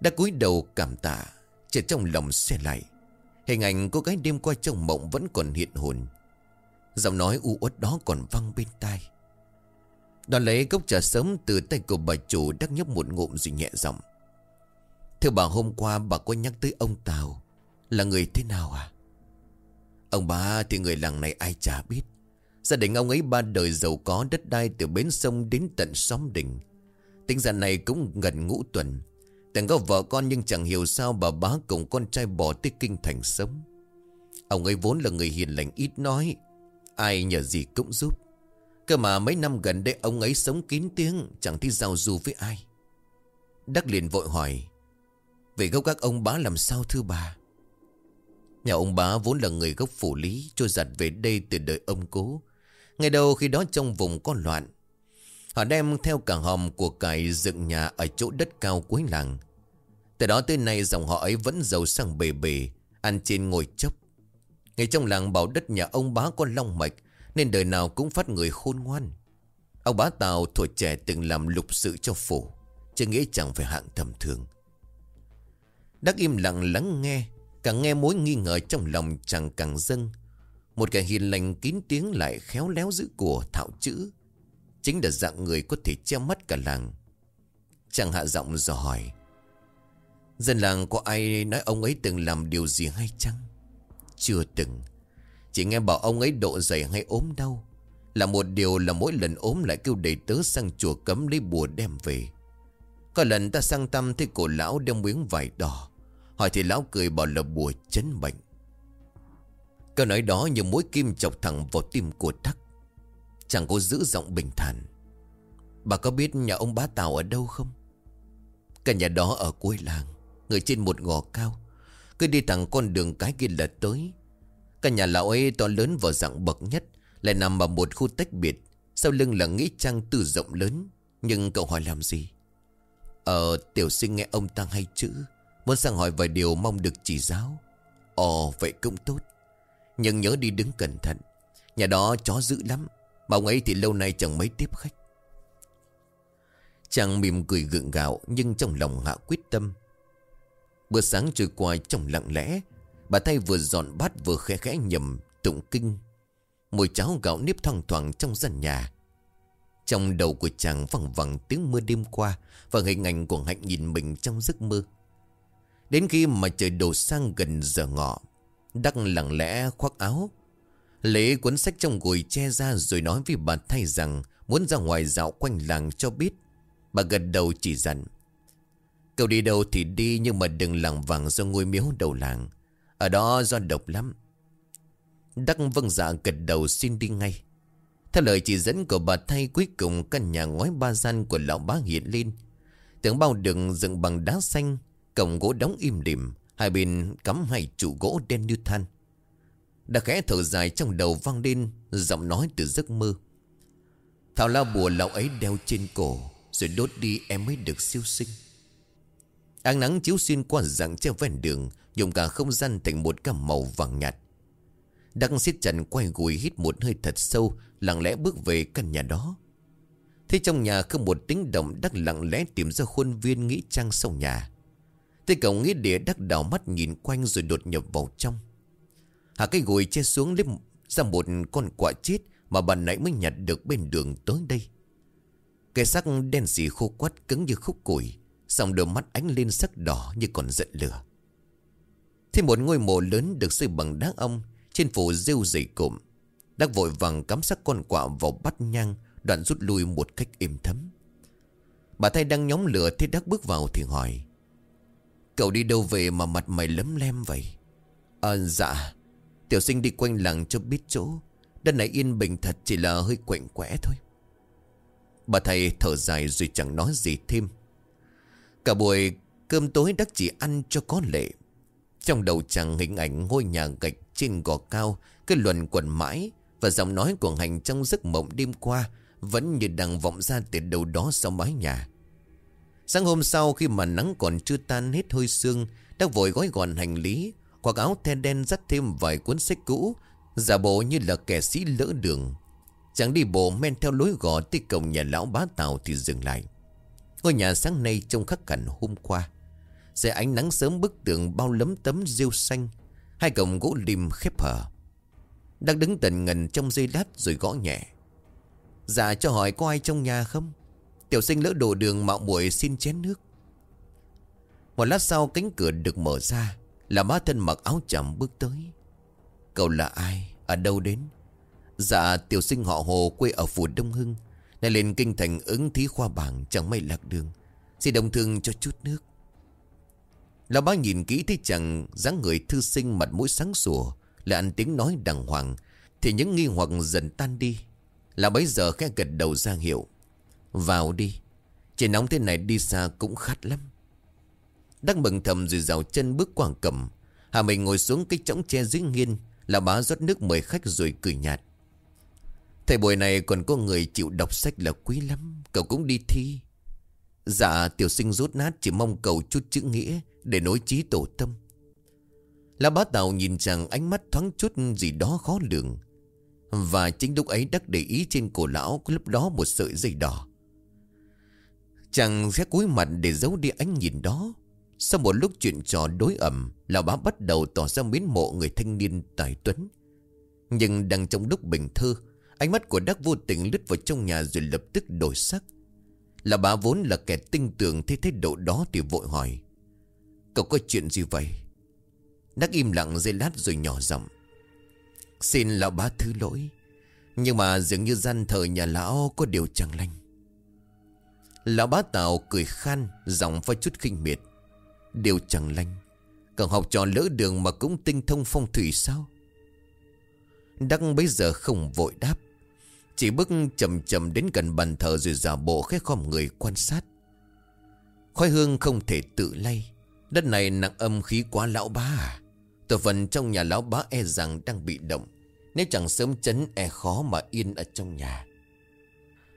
Đã cúi đầu cảm tạ Chợt trong lòng xe lại. Hình ảnh cô gái đêm qua trong mộng vẫn còn hiện hồn. Giọng nói u uất đó còn văng bên tai. Đoàn lấy cốc trà sớm từ tay của bà chủ đắc nhấp một ngụm rồi nhẹ giọng. Thưa bà, hôm qua bà có nhắc tới ông Tào. Là người thế nào à? Ông bà thì người làng này ai chả biết. Gia đình ông ấy ba đời giàu có, đất đai từ bến sông đến tận xóm đỉnh Tính ra này cũng gần ngũ tuần. Từng có vợ con nhưng chẳng hiểu sao bà bá cùng con trai bỏ tới kinh thành sống. Ông ấy vốn là người hiền lành ít nói, Ai nhờ gì cũng giúp. Cơ mà mấy năm gần đây ông ấy sống kín tiếng, Chẳng thấy giao du với ai. Đắc liền vội hỏi, Về gốc các ông bá làm sao thưa bà? Nhà ông bá vốn là người gốc phủ lý, Trôi giặt về đây từ đời ông cố. Ngày đầu khi đó trong vùng có loạn, Họ đem theo cả hòm của cải dựng nhà Ở chỗ đất cao cuối làng. Từ đó tới nay dòng họ ấy vẫn giàu sang bề bề, Ăn trên ngồi chấp Người trong làng bảo đất nhà ông bá có long mạch, Nên đời nào cũng phát người khôn ngoan. Ông bá Tào tuổi trẻ từng làm lục sự cho phủ Chứ nghĩ chẳng phải hạng tầm thường. Đắc im lặng lắng nghe, Càng nghe mối nghi ngờ trong lòng chàng càng dâng. Một kẻ hiền lành kín tiếng lại khéo léo giữ của thạo chữ. Chính là dạng người có thể che mắt cả làng. Chàng hạ giọng dò hỏi, Dân làng có ai nói ông ấy từng làm điều gì hay chăng? Chưa từng. Chỉ nghe bảo ông ấy độ dày hay ốm đau. Là một điều là mỗi lần ốm lại kêu đầy tớ sang chùa cấm lấy bùa đem về. Có lần ta sang tâm thấy cổ lão đem miếng vải đỏ. Hỏi thì lão cười bảo là bùa chấn bệnh. Câu nói đó như mũi kim chọc thẳng vào tim của thắc, Chẳng có giữ giọng bình thản. Bà có biết nhà ông bá Tào ở đâu không? Căn nhà đó ở cuối làng Người trên một gò cao. Cứ đi thẳng con đường cái kia là tới. Căn nhà lão ấy to lớn vào dạng bậc nhất Lại nằm ở một khu tách biệt. Sau lưng là nghĩa trang tư rộng lớn Nhưng cậu hỏi làm gì? Ờ tiểu sinh nghe ông ta hay chữ Muốn sang hỏi vài điều mong được chỉ giáo. Ồ vậy cũng tốt. Nhưng nhớ đi đứng cẩn thận. Nhà đó chó dữ lắm. Mà ông ấy thì lâu nay chẳng mấy tiếp khách. Chàng mỉm cười gượng gạo, Nhưng trong lòng hạ quyết tâm. Bữa sáng trôi qua trong lặng lẽ, Bà tay vừa dọn bát vừa khẽ khẽ nhầm, Tụng kinh. Mùi cháo gạo nếp thoang thoảng trong gian nhà. Trong đầu của chàng vẳng vẳng tiếng mưa đêm qua Và hình ảnh của Hạnh nhìn mình trong giấc mơ. Đến khi mà trời đổ sang gần giờ ngọ Đắc lặng lẽ khoác áo. Lấy cuốn sách trong gùi che ra rồi nói với bà thay rằng Muốn ra ngoài dạo quanh làng cho biết. Bà gật đầu chỉ dặn, Cậu đi đâu thì đi nhưng mà đừng làng vàng do ngôi miếu đầu làng. Ở đó do độc lắm. Đắc vâng dạ gật đầu xin đi ngay. Theo lời chỉ dẫn của bà thay, cuối cùng căn nhà ngói ba gian của lão bá hiện lên. Tưởng bao đường dựng bằng đá xanh, Cổng gỗ đóng im đìm Hai bên cắm hai trụ gỗ đen như than. Đã khẽ thở dài trong đầu vang lên Giọng nói từ giấc mơ. Thảo lao bùa lão ấy đeo trên cổ, Rồi đốt đi em mới được siêu sinh. Ánh nắng chiếu xuyên qua dạng treo ven đường Dùng cả không gian thành một cả màu vàng nhạt. Đăng siết chặt quay gùi hít một hơi thật sâu, Lặng lẽ bước về căn nhà đó. Thế trong nhà không một tiếng động Đắc lặng lẽ tìm ra khuôn viên nghĩ trang sau nhà. Thế cậu nghĩ địa đắc đảo mắt nhìn quanh rồi đột nhập vào trong. Hạ cái gùi che xuống lấy ra một con quả chết Mà bà nãy mới nhặt được bên đường tới đây. Cái sắc đen xì khô quắt cứng như khúc củi, Xong đôi mắt ánh lên sắc đỏ như còn giận lửa. Thêm một ngôi mộ lớn được xây bằng đá ông Trên phủ rêu dày cụm Đắc vội vàng cắm sắc con quạ vào bắt nhang, Đoạn rút lui một cách êm thấm. Bà thay đang nhóm lửa, Thế Đắc bước vào thì hỏi Cậu đi đâu về mà mặt mày lấm lem vậy? À dạ. Tiểu sinh đi quanh làng cho biết chỗ. Đất này yên bình thật, chỉ là hơi quạnh quẽ thôi. Bà thầy thở dài rồi chẳng nói gì thêm. Cả buổi cơm tối đắc chỉ ăn cho có lệ. Trong đầu chàng hình ảnh ngôi nhà gạch trên gò cao, Cái luận quần mãi Và giọng nói của hành trong giấc mộng đêm qua Vẫn như đang vọng ra từ đầu đó sau mái nhà. Sáng hôm sau khi mà nắng còn chưa tan hết hơi sương, đã vội gói gọn hành lý, Khoác áo the đen dắt thêm vài cuốn sách cũ, Giả bộ như là kẻ sĩ lỡ đường. Chẳng đi bộ men theo lối gò tới cổng nhà lão bá tàu thì dừng lại. Ngôi nhà sáng nay trông khắc cảnh hôm qua. Dưới ánh nắng sớm bức tường bao lấm tấm rêu xanh, Hai cổng gỗ lim khép hở Đang đứng tần ngần trong dây lát rồi gõ nhẹ. Dạ cho hỏi có ai trong nhà không? Tiểu sinh lỡ đồ đường mạo muội xin chén nước. Một lát sau cánh cửa được mở ra, Là má thân mặc áo chậm bước tới. Cậu là ai? Ở đâu đến? Dạ tiểu sinh họ hồ, quê ở phủ Đông Hưng. Nay lên kinh thành ứng thí khoa bảng, Chẳng may lạc đường. Xin đồng thương cho chút nước. Lão bác nhìn kỹ thấy chàng dáng người thư sinh mặt mũi sáng sủa là ăn tiếng nói đàng hoàng. Thì những nghi hoặc dần tan đi. Là bấy giờ khẽ gật đầu ra hiệu. Vào đi. Trời nóng thế này đi xa cũng khát lắm. Đang mừng thầm rồi rào chân bước quảng cầm. Hà mình ngồi xuống cái chõng tre dưới nghiên, Là bá rót nước mời khách rồi cười nhạt. Thầy buổi này còn có người chịu đọc sách là quý lắm, Cậu cũng đi thi. Dạ tiểu sinh rốt nát, chỉ mong cầu chút chữ nghĩa Để nối trí tổ tâm. Là bá tàu nhìn chàng ánh mắt thoáng chút gì đó khó lường. Và chính lúc ấy đắc để ý trên cổ lão Có lúc đó một sợi dây đỏ. Chàng sẽ cúi mặt để giấu đi ánh nhìn đó. Sau một lúc chuyện trò đối ẩm, Lão bá bắt đầu tỏ ra miến mộ người thanh niên tài tuấn. Nhưng đang trong lúc bình thư Ánh mắt của Đắc vô tình lướt vào trong nhà rồi lập tức đổi sắc. Là bá vốn là kẻ tinh tường thấy thái độ đó thì vội hỏi, Cậu có chuyện gì vậy? Đắc im lặng dây lát rồi nhỏ giọng, Xin lão bá thứ lỗi, Nhưng mà dường như gian thờ nhà lão có điều chẳng lành. Lão bá tào cười khan, Giọng pha chút khinh miệt Điều chẳng lành Cậu học trò lỡ đường mà cũng tinh thông phong thủy sao Đắc bây giờ không vội đáp, chỉ bước chậm chậm đến gần bàn thờ rồi giả bộ khẽ khom người quan sát. Khói hương không thể tự lay. Đất này nặng âm khí quá lão bá à Tổ phần trong nhà lão bá e rằng đang bị động, Nếu chẳng sớm chấn e khó mà yên ở trong nhà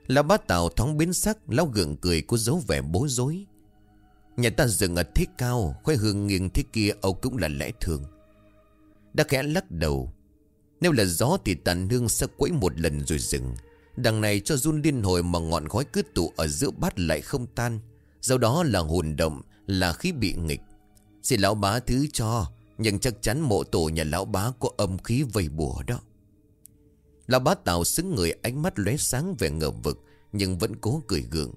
Lão bá tàu thoáng biến sắc, Lão gượng cười có dấu vẻ bối rối. Nhà ta dừng ở thế cao Khoai hương nghiêng thế kia Âu cũng là lẽ thường. Đã khẽ lắc đầu. Nếu là gió thì tàn hương sẽ quấy một lần rồi dừng. Đằng này cho run liên hồi Mà ngọn khói cứ tụ ở giữa bát lại không tan. Do đó là hồn động, Là khí bị nghịch. Xin lão bá thứ cho, Nhưng chắc chắn mộ tổ nhà lão bá có âm khí vây bùa đó. Lão bá tào xứng người ánh mắt lóe sáng vẻ ngờ vực, Nhưng vẫn cố cười gượng.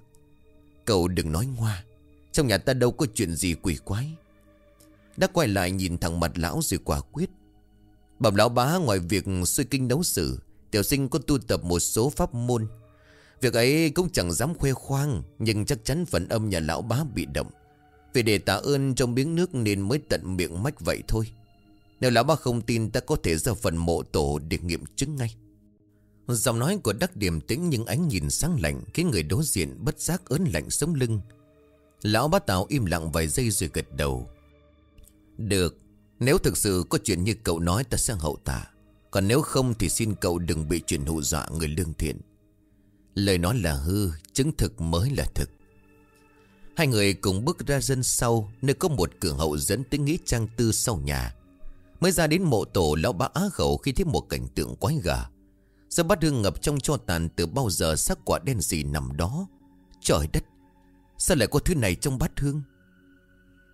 Cậu đừng nói ngoa, Trong nhà ta đâu có chuyện gì quỷ quái. Đã quay lại nhìn thẳng mặt lão rồi quả quyết. Bẩm lão bá, ngoài việc suy kinh đấu sử Tiểu sinh có tu tập một số pháp môn. Việc ấy cũng chẳng dám khoe khoang, Nhưng chắc chắn phần âm nhà lão bá bị động. Vì để tạ ơn trong miếng nước nên mới tận miệng mách vậy thôi. Nếu lão bá không tin, ta có thể ra phần mộ tổ để nghiệm chứng ngay. Giọng nói của đắc điểm tĩnh nhưng ánh nhìn sáng lạnh Khiến người đối diện bất giác ớn lạnh sống lưng. Lão bá tào im lặng vài giây rồi gật đầu. Được, Nếu thực sự có chuyện như cậu nói ta sẽ hậu tạ. Còn nếu không thì xin cậu đừng bị chuyện hụ dọa người lương thiện. Lời nói là hư, Chứng thực mới là thực. Hai người cùng bước ra dân sau, Nơi có một cửa hậu dẫn tới nghĩ trang tư sau nhà. Mới ra đến mộ tổ, Lão bá á khẩu khi thấy một cảnh tượng quái gà. Giờ bát hương ngập trong cho tàn Từ bao giờ sắc quả đen gì nằm đó. Trời đất Sao lại có thứ này trong bát hương?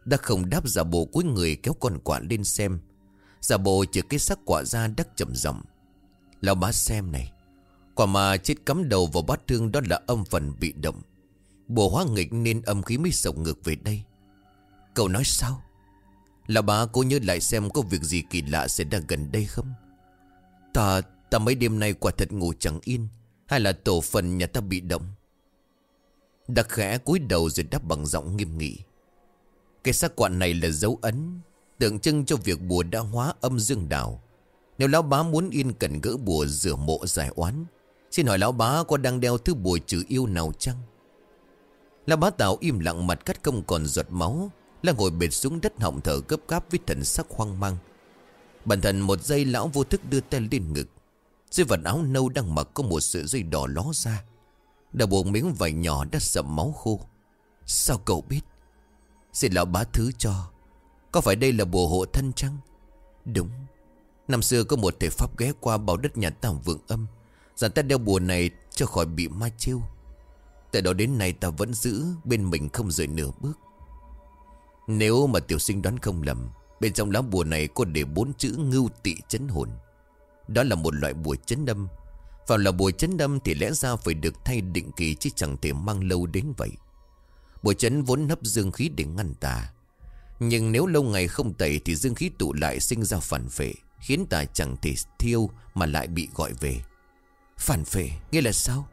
Đã không đáp giả bộ cuối người kéo con quả lên xem. Giả bộ chỉ cái sắc quả ra đắc chậm rộng Lão bá xem này Quả mà chết cắm đầu vào bát hương đó là âm phần bị động. Bộ hóa nghịch nên âm khí mới sổng ngược về đây. Cậu nói sao? Là bà cố nhớ lại xem có việc gì kỳ lạ sẽ ra gần đây không? Ta, ta mấy đêm nay quả thật ngủ chẳng yên, Hay là tổ phần nhà ta bị động? Đặc khẽ cúi đầu rồi đáp bằng giọng nghiêm nghị. Cái xác quạn này là dấu ấn, Tượng trưng cho việc bùa đã hóa âm dương đảo Nếu lão bá muốn yên cần gỡ bùa rửa mộ giải oán, Xin hỏi lão bá có đang đeo thứ bùa trừ yêu nào chăng? Lão bá tạo im lặng mặt cắt không còn giọt máu Là ngồi bệt xuống đất họng thở gấp gáp với thần sắc hoang mang. Bản thân một giây lão vô thức đưa tay lên ngực dưới vật áo nâu đang mặc có một sợi dây đỏ ló ra. Đầu buộc miếng vải nhỏ đã sậm máu khô. Sao cậu biết? Xin lão bá thứ cho. Có phải đây là bùa hộ thân chăng? Đúng. Năm xưa có một thể pháp ghé qua bảo đất nhà tam vượng âm. Rằng ta đeo bùa này cho khỏi bị ma chiêu. Từ đó đến nay ta vẫn giữ, Bên mình không rời nửa bước. Nếu mà tiểu sinh đoán không lầm, Bên trong lá bùa này có để bốn chữ ngưu tị chấn hồn. Đó là một loại bùa chấn đâm Vào là bùa chấn đâm thì lẽ ra phải được thay định kỳ Chứ chẳng thể mang lâu đến vậy. Bùa chấn vốn hấp dương khí để ngăn tà Nhưng nếu lâu ngày không tẩy Thì dương khí tụ lại sinh ra phản phệ, Khiến tà chẳng thể thiêu Mà lại bị gọi về. Phản phệ, nghĩa là sao?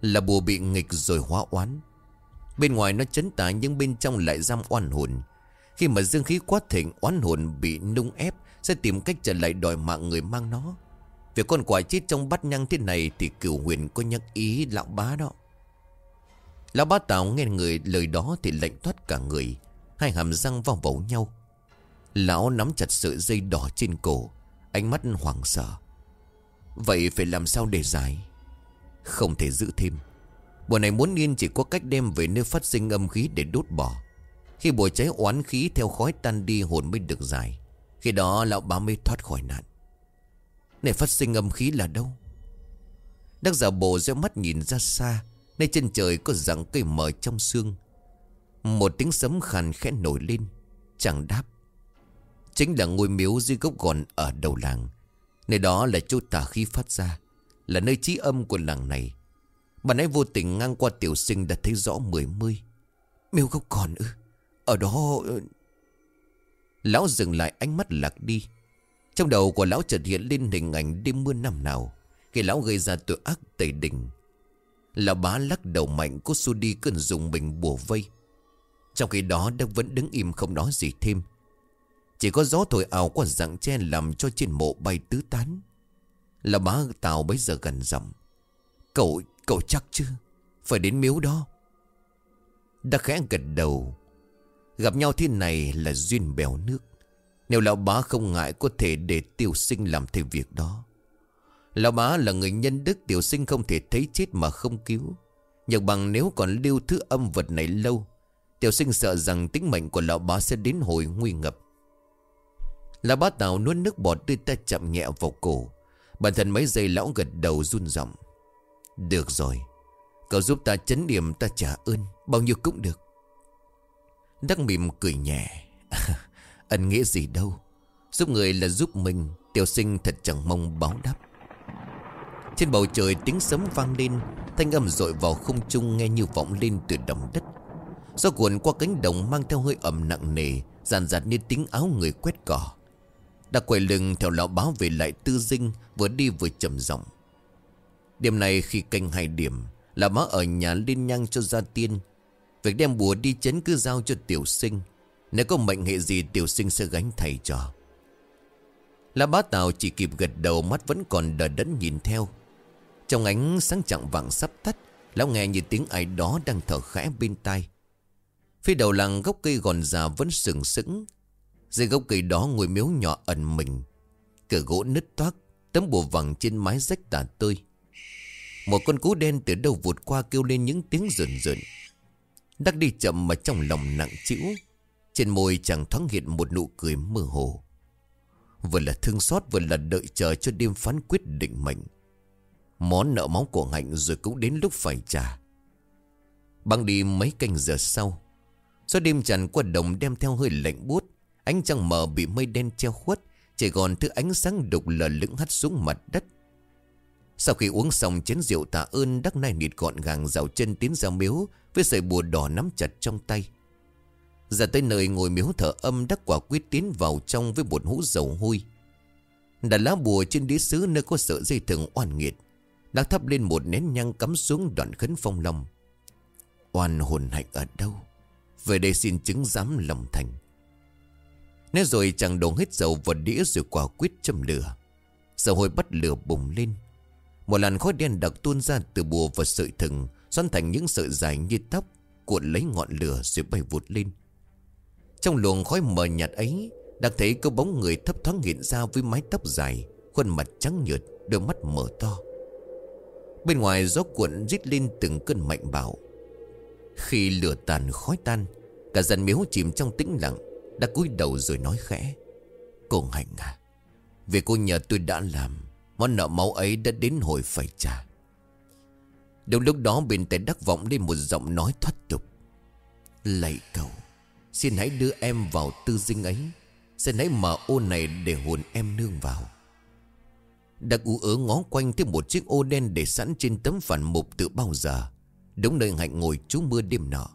Là bùa bị nghịch rồi hóa oán. Bên ngoài nó chấn tà nhưng bên trong lại giam oan hồn. Khi mà dương khí quá thịnh, oán hồn bị nung ép sẽ tìm cách trở lại đòi mạng người mang nó. Việc con quả chết trong bát nhang thế này Thì cửu huyền có nhắc ý lão bá đó. Lão bá tào nghe người lời đó Thì lạnh thoát cả người, Hai hàm răng vào vẩu nhau. Lão nắm chặt sợi dây đỏ trên cổ, Ánh mắt hoảng sợ. Vậy phải làm sao để giải? Không thể giữ thêm. Bùa này muốn yên chỉ có cách đem về nơi phát sinh âm khí để đốt bỏ. Khi bùa cháy oán khí theo khói tan đi hồn mới được giải. Khi đó lão bá mới thoát khỏi nạn. Này phát sinh âm khí là đâu? Đắc giả bộ gieo mắt nhìn ra xa, Nơi chân trời có rặng cây mờ trong xương. Một tiếng sấm khàn khẽ nổi lên, Chẳng đáp. Chính là ngôi miếu dưới gốc gòn ở đầu làng. Nơi đó là chỗ tà khí phát ra, Là nơi trí âm của làng này. Bà ấy vô tình ngang qua tiểu sinh đã thấy rõ mười mươi. Miêu gốc còn ư? Ở đó Lão dừng lại ánh mắt lạc đi Trong đầu của lão chợt hiện lên hình ảnh đêm mưa năm nào Khi lão gây ra tội ác tẩy đình Lão bá lắc đầu mạnh Cô xua đi cơn dùng mình bùa vây Trong khi đó Đức vẫn đứng im không nói gì thêm chỉ có gió thổi ảo qua dạng tre làm cho trên mộ bay tứ tán. Là bá tàu bấy giờ gần dặm, Cậu, cậu chắc chứ? Phải đến miếu đó. Đã khẽ gật đầu. Gặp nhau thế này là duyên bèo nước. Nếu lão bá không ngại có thể để tiểu sinh làm thêm việc đó. Lão bá là người nhân đức, tiểu sinh không thể thấy chết mà không cứu. Nhật bằng nếu còn lưu thứ âm vật này lâu, Tiểu sinh sợ rằng tính mệnh của lão bá sẽ đến hồi nguy ngập. Lão bá tào nuốt nước bọt đưa ta chậm nhẹ vào cổ. Bản thân mấy giây lão gật đầu run giọng. Được rồi, Cậu giúp ta chấn điểm ta trả ơn, Bao nhiêu cũng được. Đắc mỉm cười nhẹ. Ân nghĩa gì đâu. Giúp người là giúp mình, Tiểu sinh thật chẳng mong báo đáp. Trên bầu trời tiếng sấm vang lên, Thanh âm rội vào không trung nghe như vọng lên từ đồng đất. Gió cuộn qua cánh đồng mang theo hơi ẩm nặng nề Giàn giặt như tiếng áo người quét cỏ. Đã quay lưng theo lão báo về lại tư dinh, Vừa đi vừa trầm giọng. Đêm nay khi canh hai điểm Là má ở nhà liên nhang cho gia tiên Việc đem bùa đi chấn cứ giao cho tiểu sinh. Nếu có mệnh hệ gì, tiểu sinh sẽ gánh thầy cho. Là bá tàu chỉ kịp gật đầu, mắt vẫn còn đờ đẫn nhìn theo. Trong ánh sáng chặng vàng sắp tắt, Lão nghe như tiếng ai đó đang thở khẽ bên tai. Phía đầu làng gốc cây gòn già vẫn sừng sững. Dưới gốc cây đó ngồi miếu nhỏ ẩn mình. Cửa gỗ nứt toác, Tấm bùa vàng trên mái rách tả tơi. Một con cú đen từ đâu vụt qua kêu lên những tiếng rợn rợn. Đắc đi chậm mà trong lòng nặng chịu Trên môi chàng thoáng hiện một nụ cười mơ hồ. Vừa là thương xót, vừa là đợi chờ cho đêm phán quyết định mệnh. Món nợ máu của Hạnh rồi cũng đến lúc phải trả. Băng đi mấy canh giờ sau, Do đêm tràn qua đồng đem theo hơi lạnh buốt, Ánh trăng mờ bị mây đen che khuất, Chỉ còn thứ ánh sáng đục lờ lững hắt xuống mặt đất. Sau khi uống xong chén rượu tạ ơn, Đắc nai nịt gọn gàng dạo chân tiến ra miếu Với sợi bùa đỏ nắm chặt trong tay. Ra tới nơi ngồi miếu thở âm, Đắc quả quyết tiến vào trong với một hũ dầu hôi. Đặt lá bùa trên đĩa sứ nơi có sợi dây thừng oan nghiệt Đắc thắp lên một nén nhang cắm xuống đoạn khấn phong lòng Oan hồn hạnh ở đâu? Về đây xin chứng giám lòng thành. Nói rồi chàng đổ hết dầu vào đĩa rồi quả quyết châm lửa. Dầu hôi bắt lửa bùng lên. Một làn khói đen đặc tuôn ra từ bùa và sợi thừng, Xoắn thành những sợi dài như tóc Cuộn lấy ngọn lửa rồi bay vụt lên. Trong luồng khói mờ nhạt ấy, Đặc thấy có bóng người thấp thoáng hiện ra với mái tóc dài, Khuôn mặt trắng nhợt, Đôi mắt mở to. Bên ngoài gió cuộn rít lên từng cơn mạnh bạo. Khi lửa tàn khói tan, Cả dàn miếu chìm trong tĩnh lặng, Đã cúi đầu rồi nói khẽ. Cô Hạnh à việc cô nhờ tôi đã làm Món nợ máu ấy đã đến hồi phải trả Đúng lúc đó bên tay đắc vọng lên một giọng nói thoát tục. Lạy cầu Xin hãy đưa em vào tư dinh ấy. Xin hãy mở ô này để hồn em nương vào. Đặc ú ớ ngó quanh thêm một chiếc ô đen để sẵn trên tấm phản mục từ bao giờ. Đúng nơi hạnh ngồi trú mưa đêm nọ.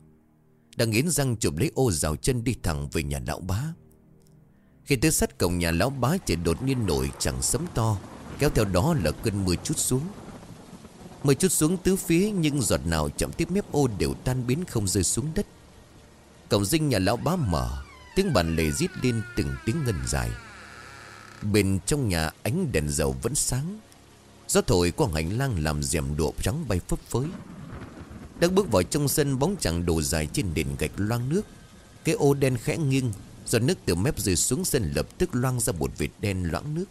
Đang nghiến răng chụp lấy ô rào chân đi thẳng về nhà lão bá. Khi tới sát cổng nhà lão bá chỉ đột nhiên nổi chẳng sấm to Kéo theo đó là cơn mưa chút xuống. Mưa chút xuống tứ phía, Nhưng giọt nào chậm tiếp mép ô đều tan biến không rơi xuống đất. Cổng dinh nhà lão bá mở, Tiếng bàn lề rít lên từng tiếng ngân dài. Bên trong nhà ánh đèn dầu vẫn sáng. Gió thổi qua hành lang làm rèm đụa trắng bay phấp phới. Đang bước vào trong sân, bóng chẳng đổ dài trên nền gạch loang nước. Cái ô đen khẽ nghiêng, Giọt nước từ mép rơi xuống sân lập tức loang ra một vệt đen loãng nước.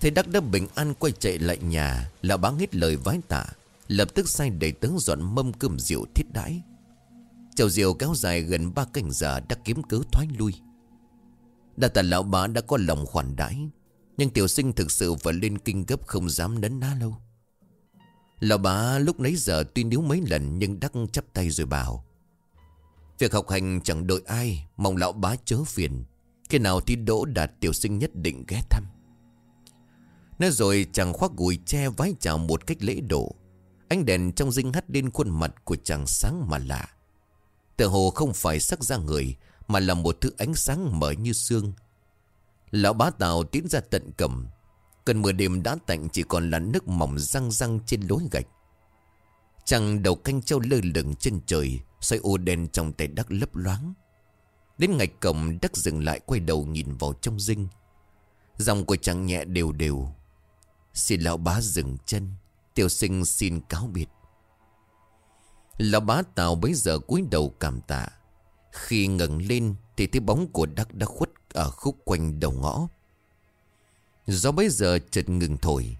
Thấy đắc đã bình an quay chạy lại nhà. Lão bá hết lời vái tạ, Lập tức sai đầy tướng dọn mâm cơm rượu thiết đãi. Chầu rượu kéo dài gần ba canh giờ đã kiếm cớ thoái lui. Đa tạ lão bá đã có lòng khoản đãi, Nhưng tiểu sinh thực sự phải lên kinh gấp không dám nấn ná lâu. Lão bá lúc nấy giờ tuy níu mấy lần nhưng đắc chắp tay rồi bảo, Việc học hành chẳng đợi ai, Mong lão bá chớ phiền. Khi nào thi đỗ đạt tiểu sinh nhất định ghé thăm. Nói rồi chàng khoác gùi che vái chào một cách lễ độ. Ánh đèn trong dinh hắt lên khuôn mặt của chàng sáng mà lạ. Tờ hồ không phải sắc da người, Mà là một thứ ánh sáng mở như xương. Lão bá tào tiến ra tận cầm. Cần mưa đêm đã tạnh chỉ còn là nước mỏng răng răng trên lối gạch. Chàng đầu canh trâu lơ lửng trên trời, Xoay ô đen trong tay đắc lấp loáng. Đến ngạch cổng, đắc dừng lại quay đầu nhìn vào trong dinh. Dòng của chàng nhẹ đều đều. Xin lão bá dừng chân, Tiểu sinh xin cáo biệt. Lão bá tào bấy giờ cúi đầu cảm tạ. Khi ngẩng lên Thì thấy bóng của Đắc đã khuất Ở khúc quanh đầu ngõ. Gió bấy giờ chợt ngừng thổi,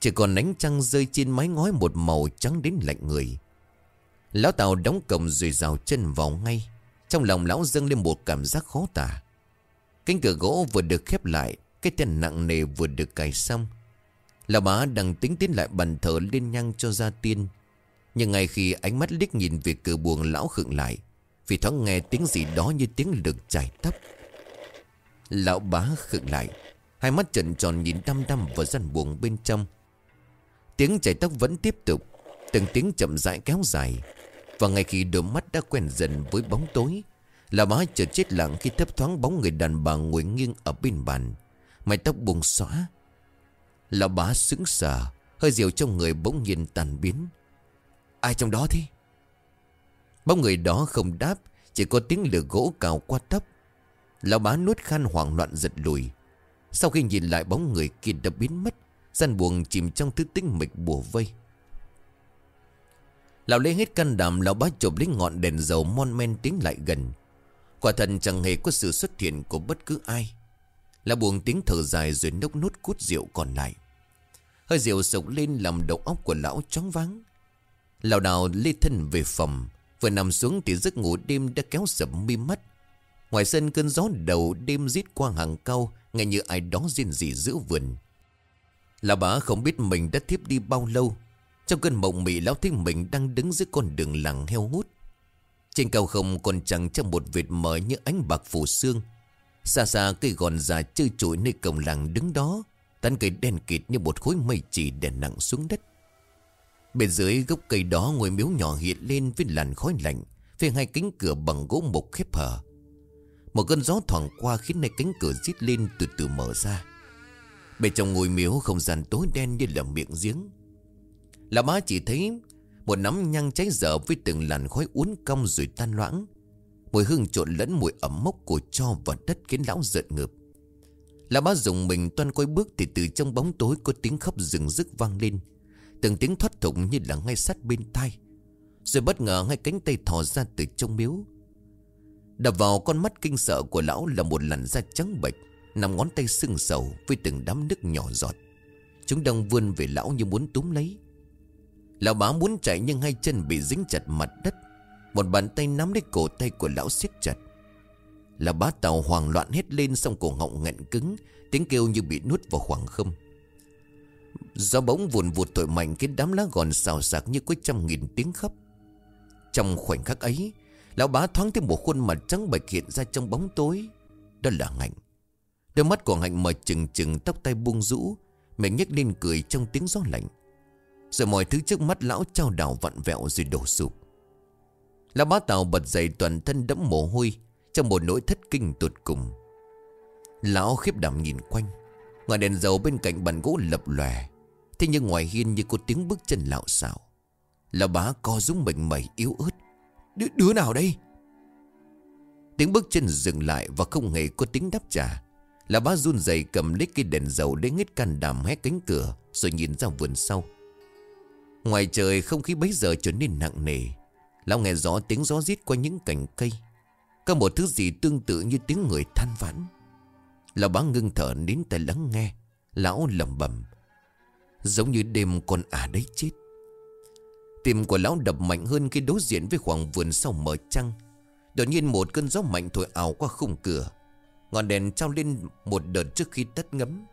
Chỉ còn ánh trăng rơi trên mái ngói Một màu trắng đến lạnh người. Lão Tàu đóng cổng rồi rào chân vào ngay, Trong lòng lão dâng lên một cảm giác khó tả. Cánh cửa gỗ vừa được khép lại, Cái tên nặng nề vừa được cài xong Lão bá đang tính tiến lại bàn thờ lên nhang cho gia tiên. Nhưng ngay khi ánh mắt liếc nhìn về cửa buồng, lão khựng lại, Vì thoáng nghe tiếng gì đó như tiếng lực chảy tóc Lão bá khựng lại, Hai mắt trần tròn nhìn đăm đăm vào gian buồng bên trong. Tiếng chảy tóc vẫn tiếp tục, Từng tiếng chậm rãi kéo dài. Và ngay khi đôi mắt đã quen dần với bóng tối, Lão bá chợt chết lặng khi thấp thoáng bóng người đàn bà ngồi nghiêng ở bên bàn. Mái tóc buông xõa Lão bá sững sờ, Hơi rượu trong người bỗng nhiên tàn biến. Ai trong đó thế? Bóng người đó không đáp, Chỉ có tiếng lửa gỗ cào qua thấp Lão bá nuốt khan hoảng loạn giật lùi. Sau khi nhìn lại bóng người kia đã biến mất, Gian buồn chìm trong thứ tinh mịch bùa vây. Lão lấy hết can đảm, Lão bá chộp lấy ngọn đèn dầu mon men tiến lại gần. Quả thật chẳng hề có sự xuất hiện của bất cứ ai. Lão buồn tiếng thở dài rồi nốc nút cút rượu còn lại. Hơi rượu sục lên làm đầu óc của lão chóng váng. Lão đào lê thân về phòng, Vừa nằm xuống thì giấc ngủ đêm đã kéo sập mi mắt. Ngoài sân cơn gió đầu đêm rít qua hàng cao, Nghe như ai đó riêng gì giữa vườn. Lão bá không biết mình đã thiếp đi bao lâu. Trong cơn mộng mị, lão thấy mình đang đứng dưới con đường làng heo hút. Trên cao không còn chẳng trong một vệt mờ như ánh bạc phủ xương Xa xa cây gòn già chơi trụi nơi cổng làng đứng đó. Tán cây đen kịt như một khối mây chỉ đè nặng xuống đất. Bên dưới gốc cây đó ngôi miếu nhỏ hiện lên với làn khói lạnh Phía hai cánh cửa bằng gỗ mục khép hở. Một cơn gió thoảng qua khiến hai cánh cửa rít lên từ từ mở ra. Bên trong ngôi miếu không gian tối đen như là miệng giếng. Là má chỉ thấy một nắm nhang cháy dở với từng làn khói uốn cong rồi tan loãng. Mùi hương trộn lẫn mùi ẩm mốc của cho và đất khiến lão giận ngược Lão bá dùng mình toan quay bước thì từ trong bóng tối có tiếng khóc rừng rức vang lên. Từng tiếng thoát thủng như là ngay sát bên tai. Rồi bất ngờ hai cánh tay thò ra từ trong miếu. Đập vào con mắt kinh sợ của lão là một làn da trắng bệch Nằm ngón tay sưng sầu với từng đám nước nhỏ giọt. Chúng đang vươn về lão như muốn túm lấy. Lão bá muốn chạy nhưng hai chân bị dính chặt mặt đất. Một bàn tay nắm lấy cổ tay của lão siết chặt. Là bá tàu hoảng loạn hết lên Xong cổ họng nghẹn cứng, Tiếng kêu như bị nuốt vào khoảng không. Gió bỗng vùn vụt tội mạnh Khiến đám lá gòn xào xạc như có trăm nghìn tiếng khóc. Trong khoảnh khắc ấy, Lão bá thoáng thấy một khuôn mặt trắng bệch hiện ra trong bóng tối. Đó là Hạnh Đôi mắt của Hạnh mở chừng chừng tóc tay buông rũ, Miệng nhếch lên cười trong tiếng gió lạnh. Rồi mọi thứ trước mắt lão trao đảo vặn vẹo rồi đổ sụp. Lão bá tàu bật dậy toàn thân đẫm mồ hôi trong một nỗi thất kinh tột cùng. Lão khiếp đảm nhìn quanh Ngọn đèn dầu bên cạnh bàn gỗ lập lòe. Thế nhưng ngoài hiên như có tiếng bước chân lạo xạo. Lão bá co rúng mình mẩy yếu ớt. Đứa, đứa nào đây? Tiếng bước chân dừng lại Và không hề có tiếng đáp trả. Lão bá run rẩy cầm lấy cây đèn dầu Để ngất can đảm hé cánh cửa Rồi nhìn ra vườn sau. Ngoài trời không khí bấy giờ trở nên nặng nề. Lão nghe rõ tiếng gió rít qua những cành cây. Có một thứ gì tương tự như tiếng người than vãn. Lão bá ngưng thở nín tai lắng nghe. Lão lầm bầm Giống như đêm con à đấy chết. Tim của lão đập mạnh hơn khi đối diện với khoảng vườn sau mở trăng. Đột nhiên một cơn gió mạnh thổi ảo qua khung cửa. Ngọn đèn trao lên một đợt trước khi tắt ngấm.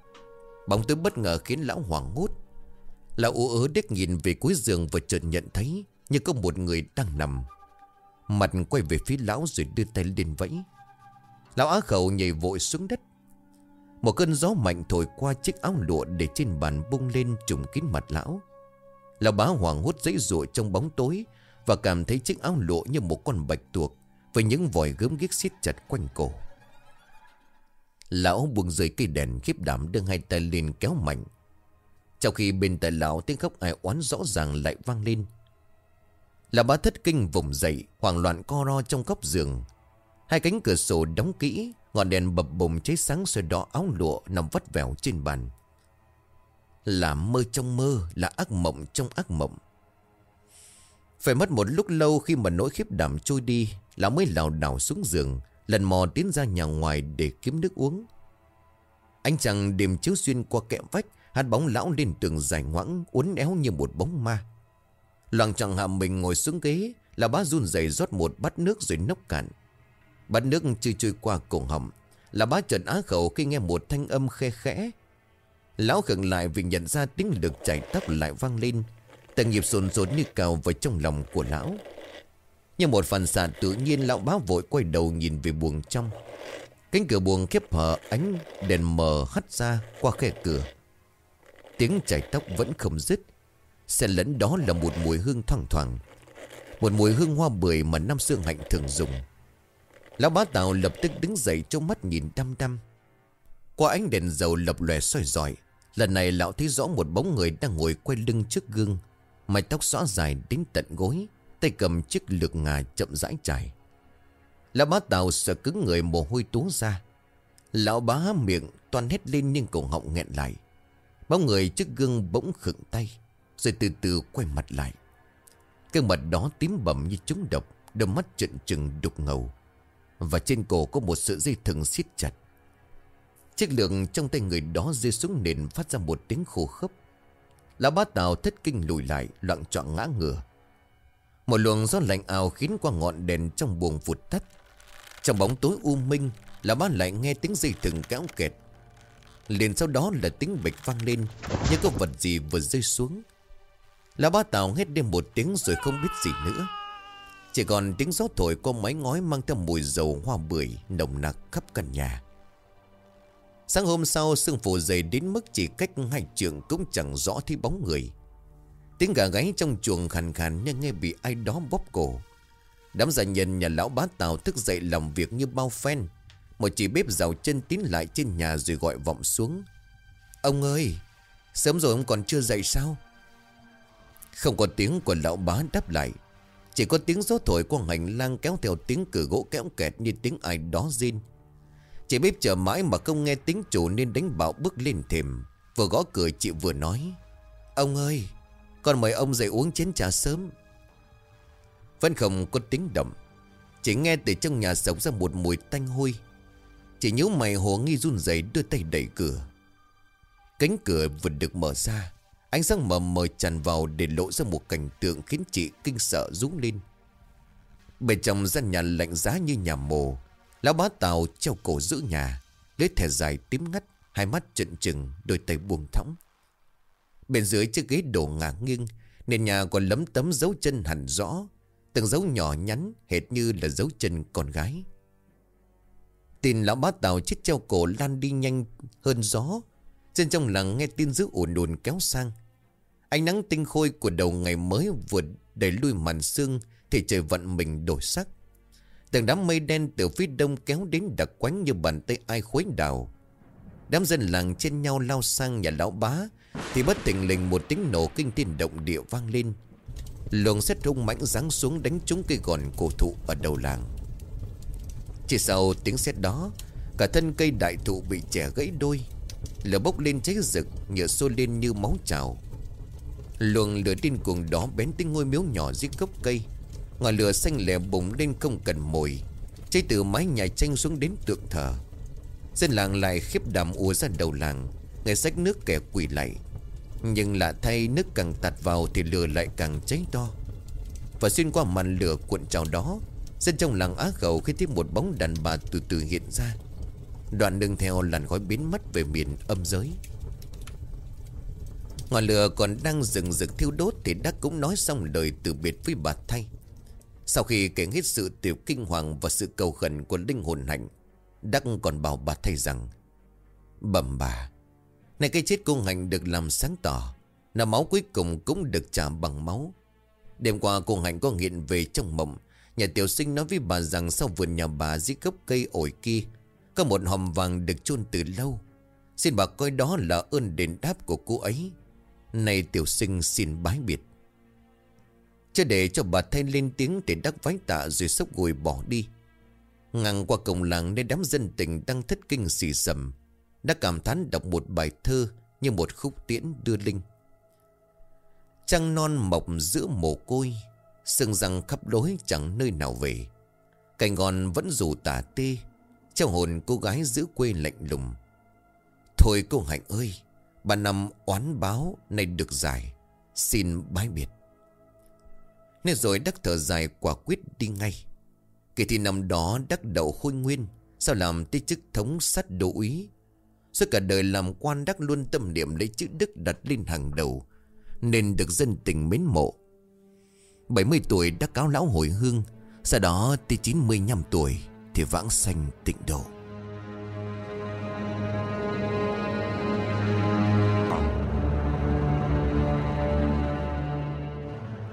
Bóng tối bất ngờ khiến lão hoảng hốt. Lão ú ớ đếch nhìn về cuối giường và chợt nhận thấy Như có một người đang nằm. Mặt quay về phía lão rồi đưa tay lên vẫy. Lão á khẩu nhảy vội xuống đất. Một cơn gió mạnh thổi qua chiếc áo lụa để trên bàn bung lên trùng kín mặt lão. Lão bá hoàng hốt dãy rụa trong bóng tối Và cảm thấy chiếc áo lụa như một con bạch tuộc Với những vòi gớm ghiếc xiết chặt quanh cổ. Lão buông rơi cây đèn khiếp đảm đưa hai tay lên kéo mạnh. Trong khi bên tay lão tiếng khóc ai oán rõ ràng lại vang lên là bá thất kinh vùng dậy, Hoảng loạn co ro trong góc giường. Hai cánh cửa sổ đóng kỹ, Ngọn đèn bập bùng cháy sáng soi đỏ áo lụa nằm vắt vẻo trên bàn. Là mơ trong mơ, Là ác mộng trong ác mộng. Phải mất một lúc lâu khi mà nỗi khiếp đảm trôi đi, Lão mới lảo đảo xuống giường, Lần mò tiến ra nhà ngoài để kiếm nước uống. Anh chàng đêm chiếu xuyên qua kẽ vách Hát bóng lão lên tường dài ngoãng, Uốn éo như một bóng ma. Loàng chẳng hạ mình ngồi xuống ghế Là bá run rẩy rót một bát nước rồi nốc cạn. Bát nước chưa trôi qua cổ họng Là bá trần á khẩu khi nghe một thanh âm khe khẽ. Lão khựng lại vì nhận ra tiếng lực chảy tóc lại vang lên. Tầng nhịp sồn sồn như cào vào trong lòng của lão. Như một phần xạ tự nhiên, lão bá vội quay đầu nhìn về buồng trong. Cánh cửa buồng khép hở ánh, đèn mờ hắt ra qua khe cửa. Tiếng chảy tóc vẫn không dứt xe lẫn đó là một mùi hương thoang thoảng. Một mùi hương hoa bưởi mà nam sương hạnh thường dùng. Lão bá Tào lập tức đứng dậy trong mắt nhìn đăm đăm. Qua ánh đèn dầu lập lòe soi dọi Lần này lão thấy rõ một bóng người đang ngồi quay lưng trước gương, Mái tóc xõa dài đến tận gối, Tay cầm chiếc lược ngà chậm rãi chải. Lão bá Tào sợ cứng người mồ hôi túa ra. Lão bá miệng toàn hét lên nhưng cổ họng nghẹn lại. Bóng người trước gương bỗng khựng tay. Rồi từ từ quay mặt lại. Cái mặt đó tím bầm như trúng độc, Đôi mắt trợn trừng đục ngầu. Và trên cổ có một sợi dây thừng siết chặt. Chiếc lượng trong tay người đó rơi xuống nền phát ra một tiếng khô khốc. Lão bá tàu thất kinh lùi lại, Loạn trọn ngã ngửa. Một luồng gió lạnh ảo khiến qua ngọn đèn trong buồng vụt tắt. Trong bóng tối u minh, Lão bá lại nghe tiếng dây thừng kéo kẹt. Liền sau đó là tiếng bịch vang lên, Như có vật gì vừa rơi xuống. Lão bá tàu hết đêm một tiếng rồi không biết gì nữa. Chỉ còn tiếng gió thổi qua mái ngói mang theo mùi dầu hoa bưởi nồng nặc khắp căn nhà. Sáng hôm sau, sương phủ dày đến mức chỉ cách hai trường cũng chẳng rõ thấy bóng người. Tiếng gà gáy trong chuồng khàn khàn như nghe bị ai đó bóp cổ. Đám gia nhân nhà lão bá tàu thức dậy làm việc như bao phen. Một chị bếp rào chân tín lại trên nhà rồi gọi vọng xuống. Ông ơi, Sớm rồi ông còn chưa dậy sao? Không có tiếng của lão bá đáp lại. Chỉ có tiếng gió thổi qua hành lang kéo theo tiếng cửa gỗ kéo kẹt như tiếng ai đó rên. Chị bếp chờ mãi mà không nghe tiếng chủ nên đánh bảo bước lên thềm. Vừa gõ cửa, chị vừa nói, Ông ơi, Con mời ông dậy uống chén trà sớm. Vẫn không có tiếng động. Chỉ nghe từ trong nhà sống ra một mùi tanh hôi. Chị nhíu mày hồ nghi run rẩy đưa tay đẩy cửa. Cánh cửa vừa được mở ra Ánh sáng mờ mờ tràn vào để lộ ra một cảnh tượng khiến chị kinh sợ rú lên. Bên trong gian nhà lạnh giá như nhà mồ, Lão bá tàu treo cổ giữ nhà, Lấy thẻ dài tím ngắt, Hai mắt trận trừng, Đôi tay buông thõng. Bên dưới chiếc ghế đổ ngả nghiêng, Nền nhà còn lấm tấm dấu chân hẳn rõ, Từng dấu nhỏ nhắn Hệt như là dấu chân con gái. Tin lão bá tàu chết treo cổ lan đi nhanh hơn gió, Trên trong làng nghe tin dữ ồn ồn kéo sang Ánh nắng tinh khôi của đầu ngày mới vượt đẩy lui màn sương, Thì trời vận mình đổi sắc. Từng đám mây đen từ phía đông kéo đến đặc quánh như bàn tay ai khuấy đào. Đám dân làng trên nhau lao sang nhà lão bá, Thì bất tình lình một tiếng nổ kinh thiên động địa vang lên. Luồng xét rung mãnh giáng xuống đánh trúng cây gòn cổ thụ ở đầu làng. Chỉ sau tiếng xét đó, Cả thân cây đại thụ bị trẻ gãy đôi. Lửa bốc lên cháy rực, Nhựa xô lên như máu trào. Luồng lửa điên cuồng đó bén tới ngôi miếu nhỏ dưới gốc cây. Ngọn lửa xanh lẻ bùng lên không cần mồi, Cháy từ mái nhà tranh xuống đến tượng thờ. Dân làng lại khiếp đảm ùa ra đầu làng Người sách nước kẻ quỳ lại. Nhưng lạ thay nước càng tạt vào Thì lửa lại càng cháy to. Và xuyên qua màn lửa cuộn trào đó, Dân trong làng á khẩu khi thấy một bóng đàn bà từ từ hiện ra. Đoạn đường theo làn khói biến mất về miền âm giới. Ngọn lửa còn đang rừng rực thiêu đốt Thì Đắc cũng nói xong lời từ biệt với bà thay. Sau khi kể hết sự tiểu kinh hoàng và sự cầu khẩn của linh hồn hạnh, Đắc còn bảo bà thay rằng, Bẩm bà Này cái chết cô hạnh được làm sáng tỏ, Là máu cuối cùng cũng được trả bằng máu. Đêm qua cô hạnh có hiện về trong mộng, Nhà tiểu sinh nói với bà rằng Sau vườn nhà bà dưới gốc cây ổi kia, Có một hòm vàng được chôn từ lâu. Xin bà coi đó là ơn đền đáp của cô ấy. Này tiểu sinh xin bái biệt. Chưa để cho bà thay lên tiếng để đắc vái tạ rồi sốc gùi bỏ đi. Ngang qua cổng làng nơi đám dân tình đang thất kinh xì sầm Đã cảm thán đọc một bài thơ như một khúc tiễn đưa linh. Trăng non mọc giữa mồ côi, sương răng khắp lối chẳng nơi nào về. Cành gòn vẫn rủ tả tê Trong hồn cô gái giữ quê lạnh lùng. Thôi cô Hạnh ơi Bà năm oán báo này được giải. Xin bái biệt. Nên rồi đắc thở dài quả quyết đi ngay. Kể thì năm đó đắc đậu khôi nguyên, Sao làm tới chức thống sát đô úy? Suốt cả đời làm quan đắc luôn tâm niệm lấy chữ đức đặt lên hàng đầu, Nên được dân tình mến mộ. 70 tuổi đắc cáo lão hồi hương, Sau đó tới 95 tuổi Thì vãng sanh tịnh độ.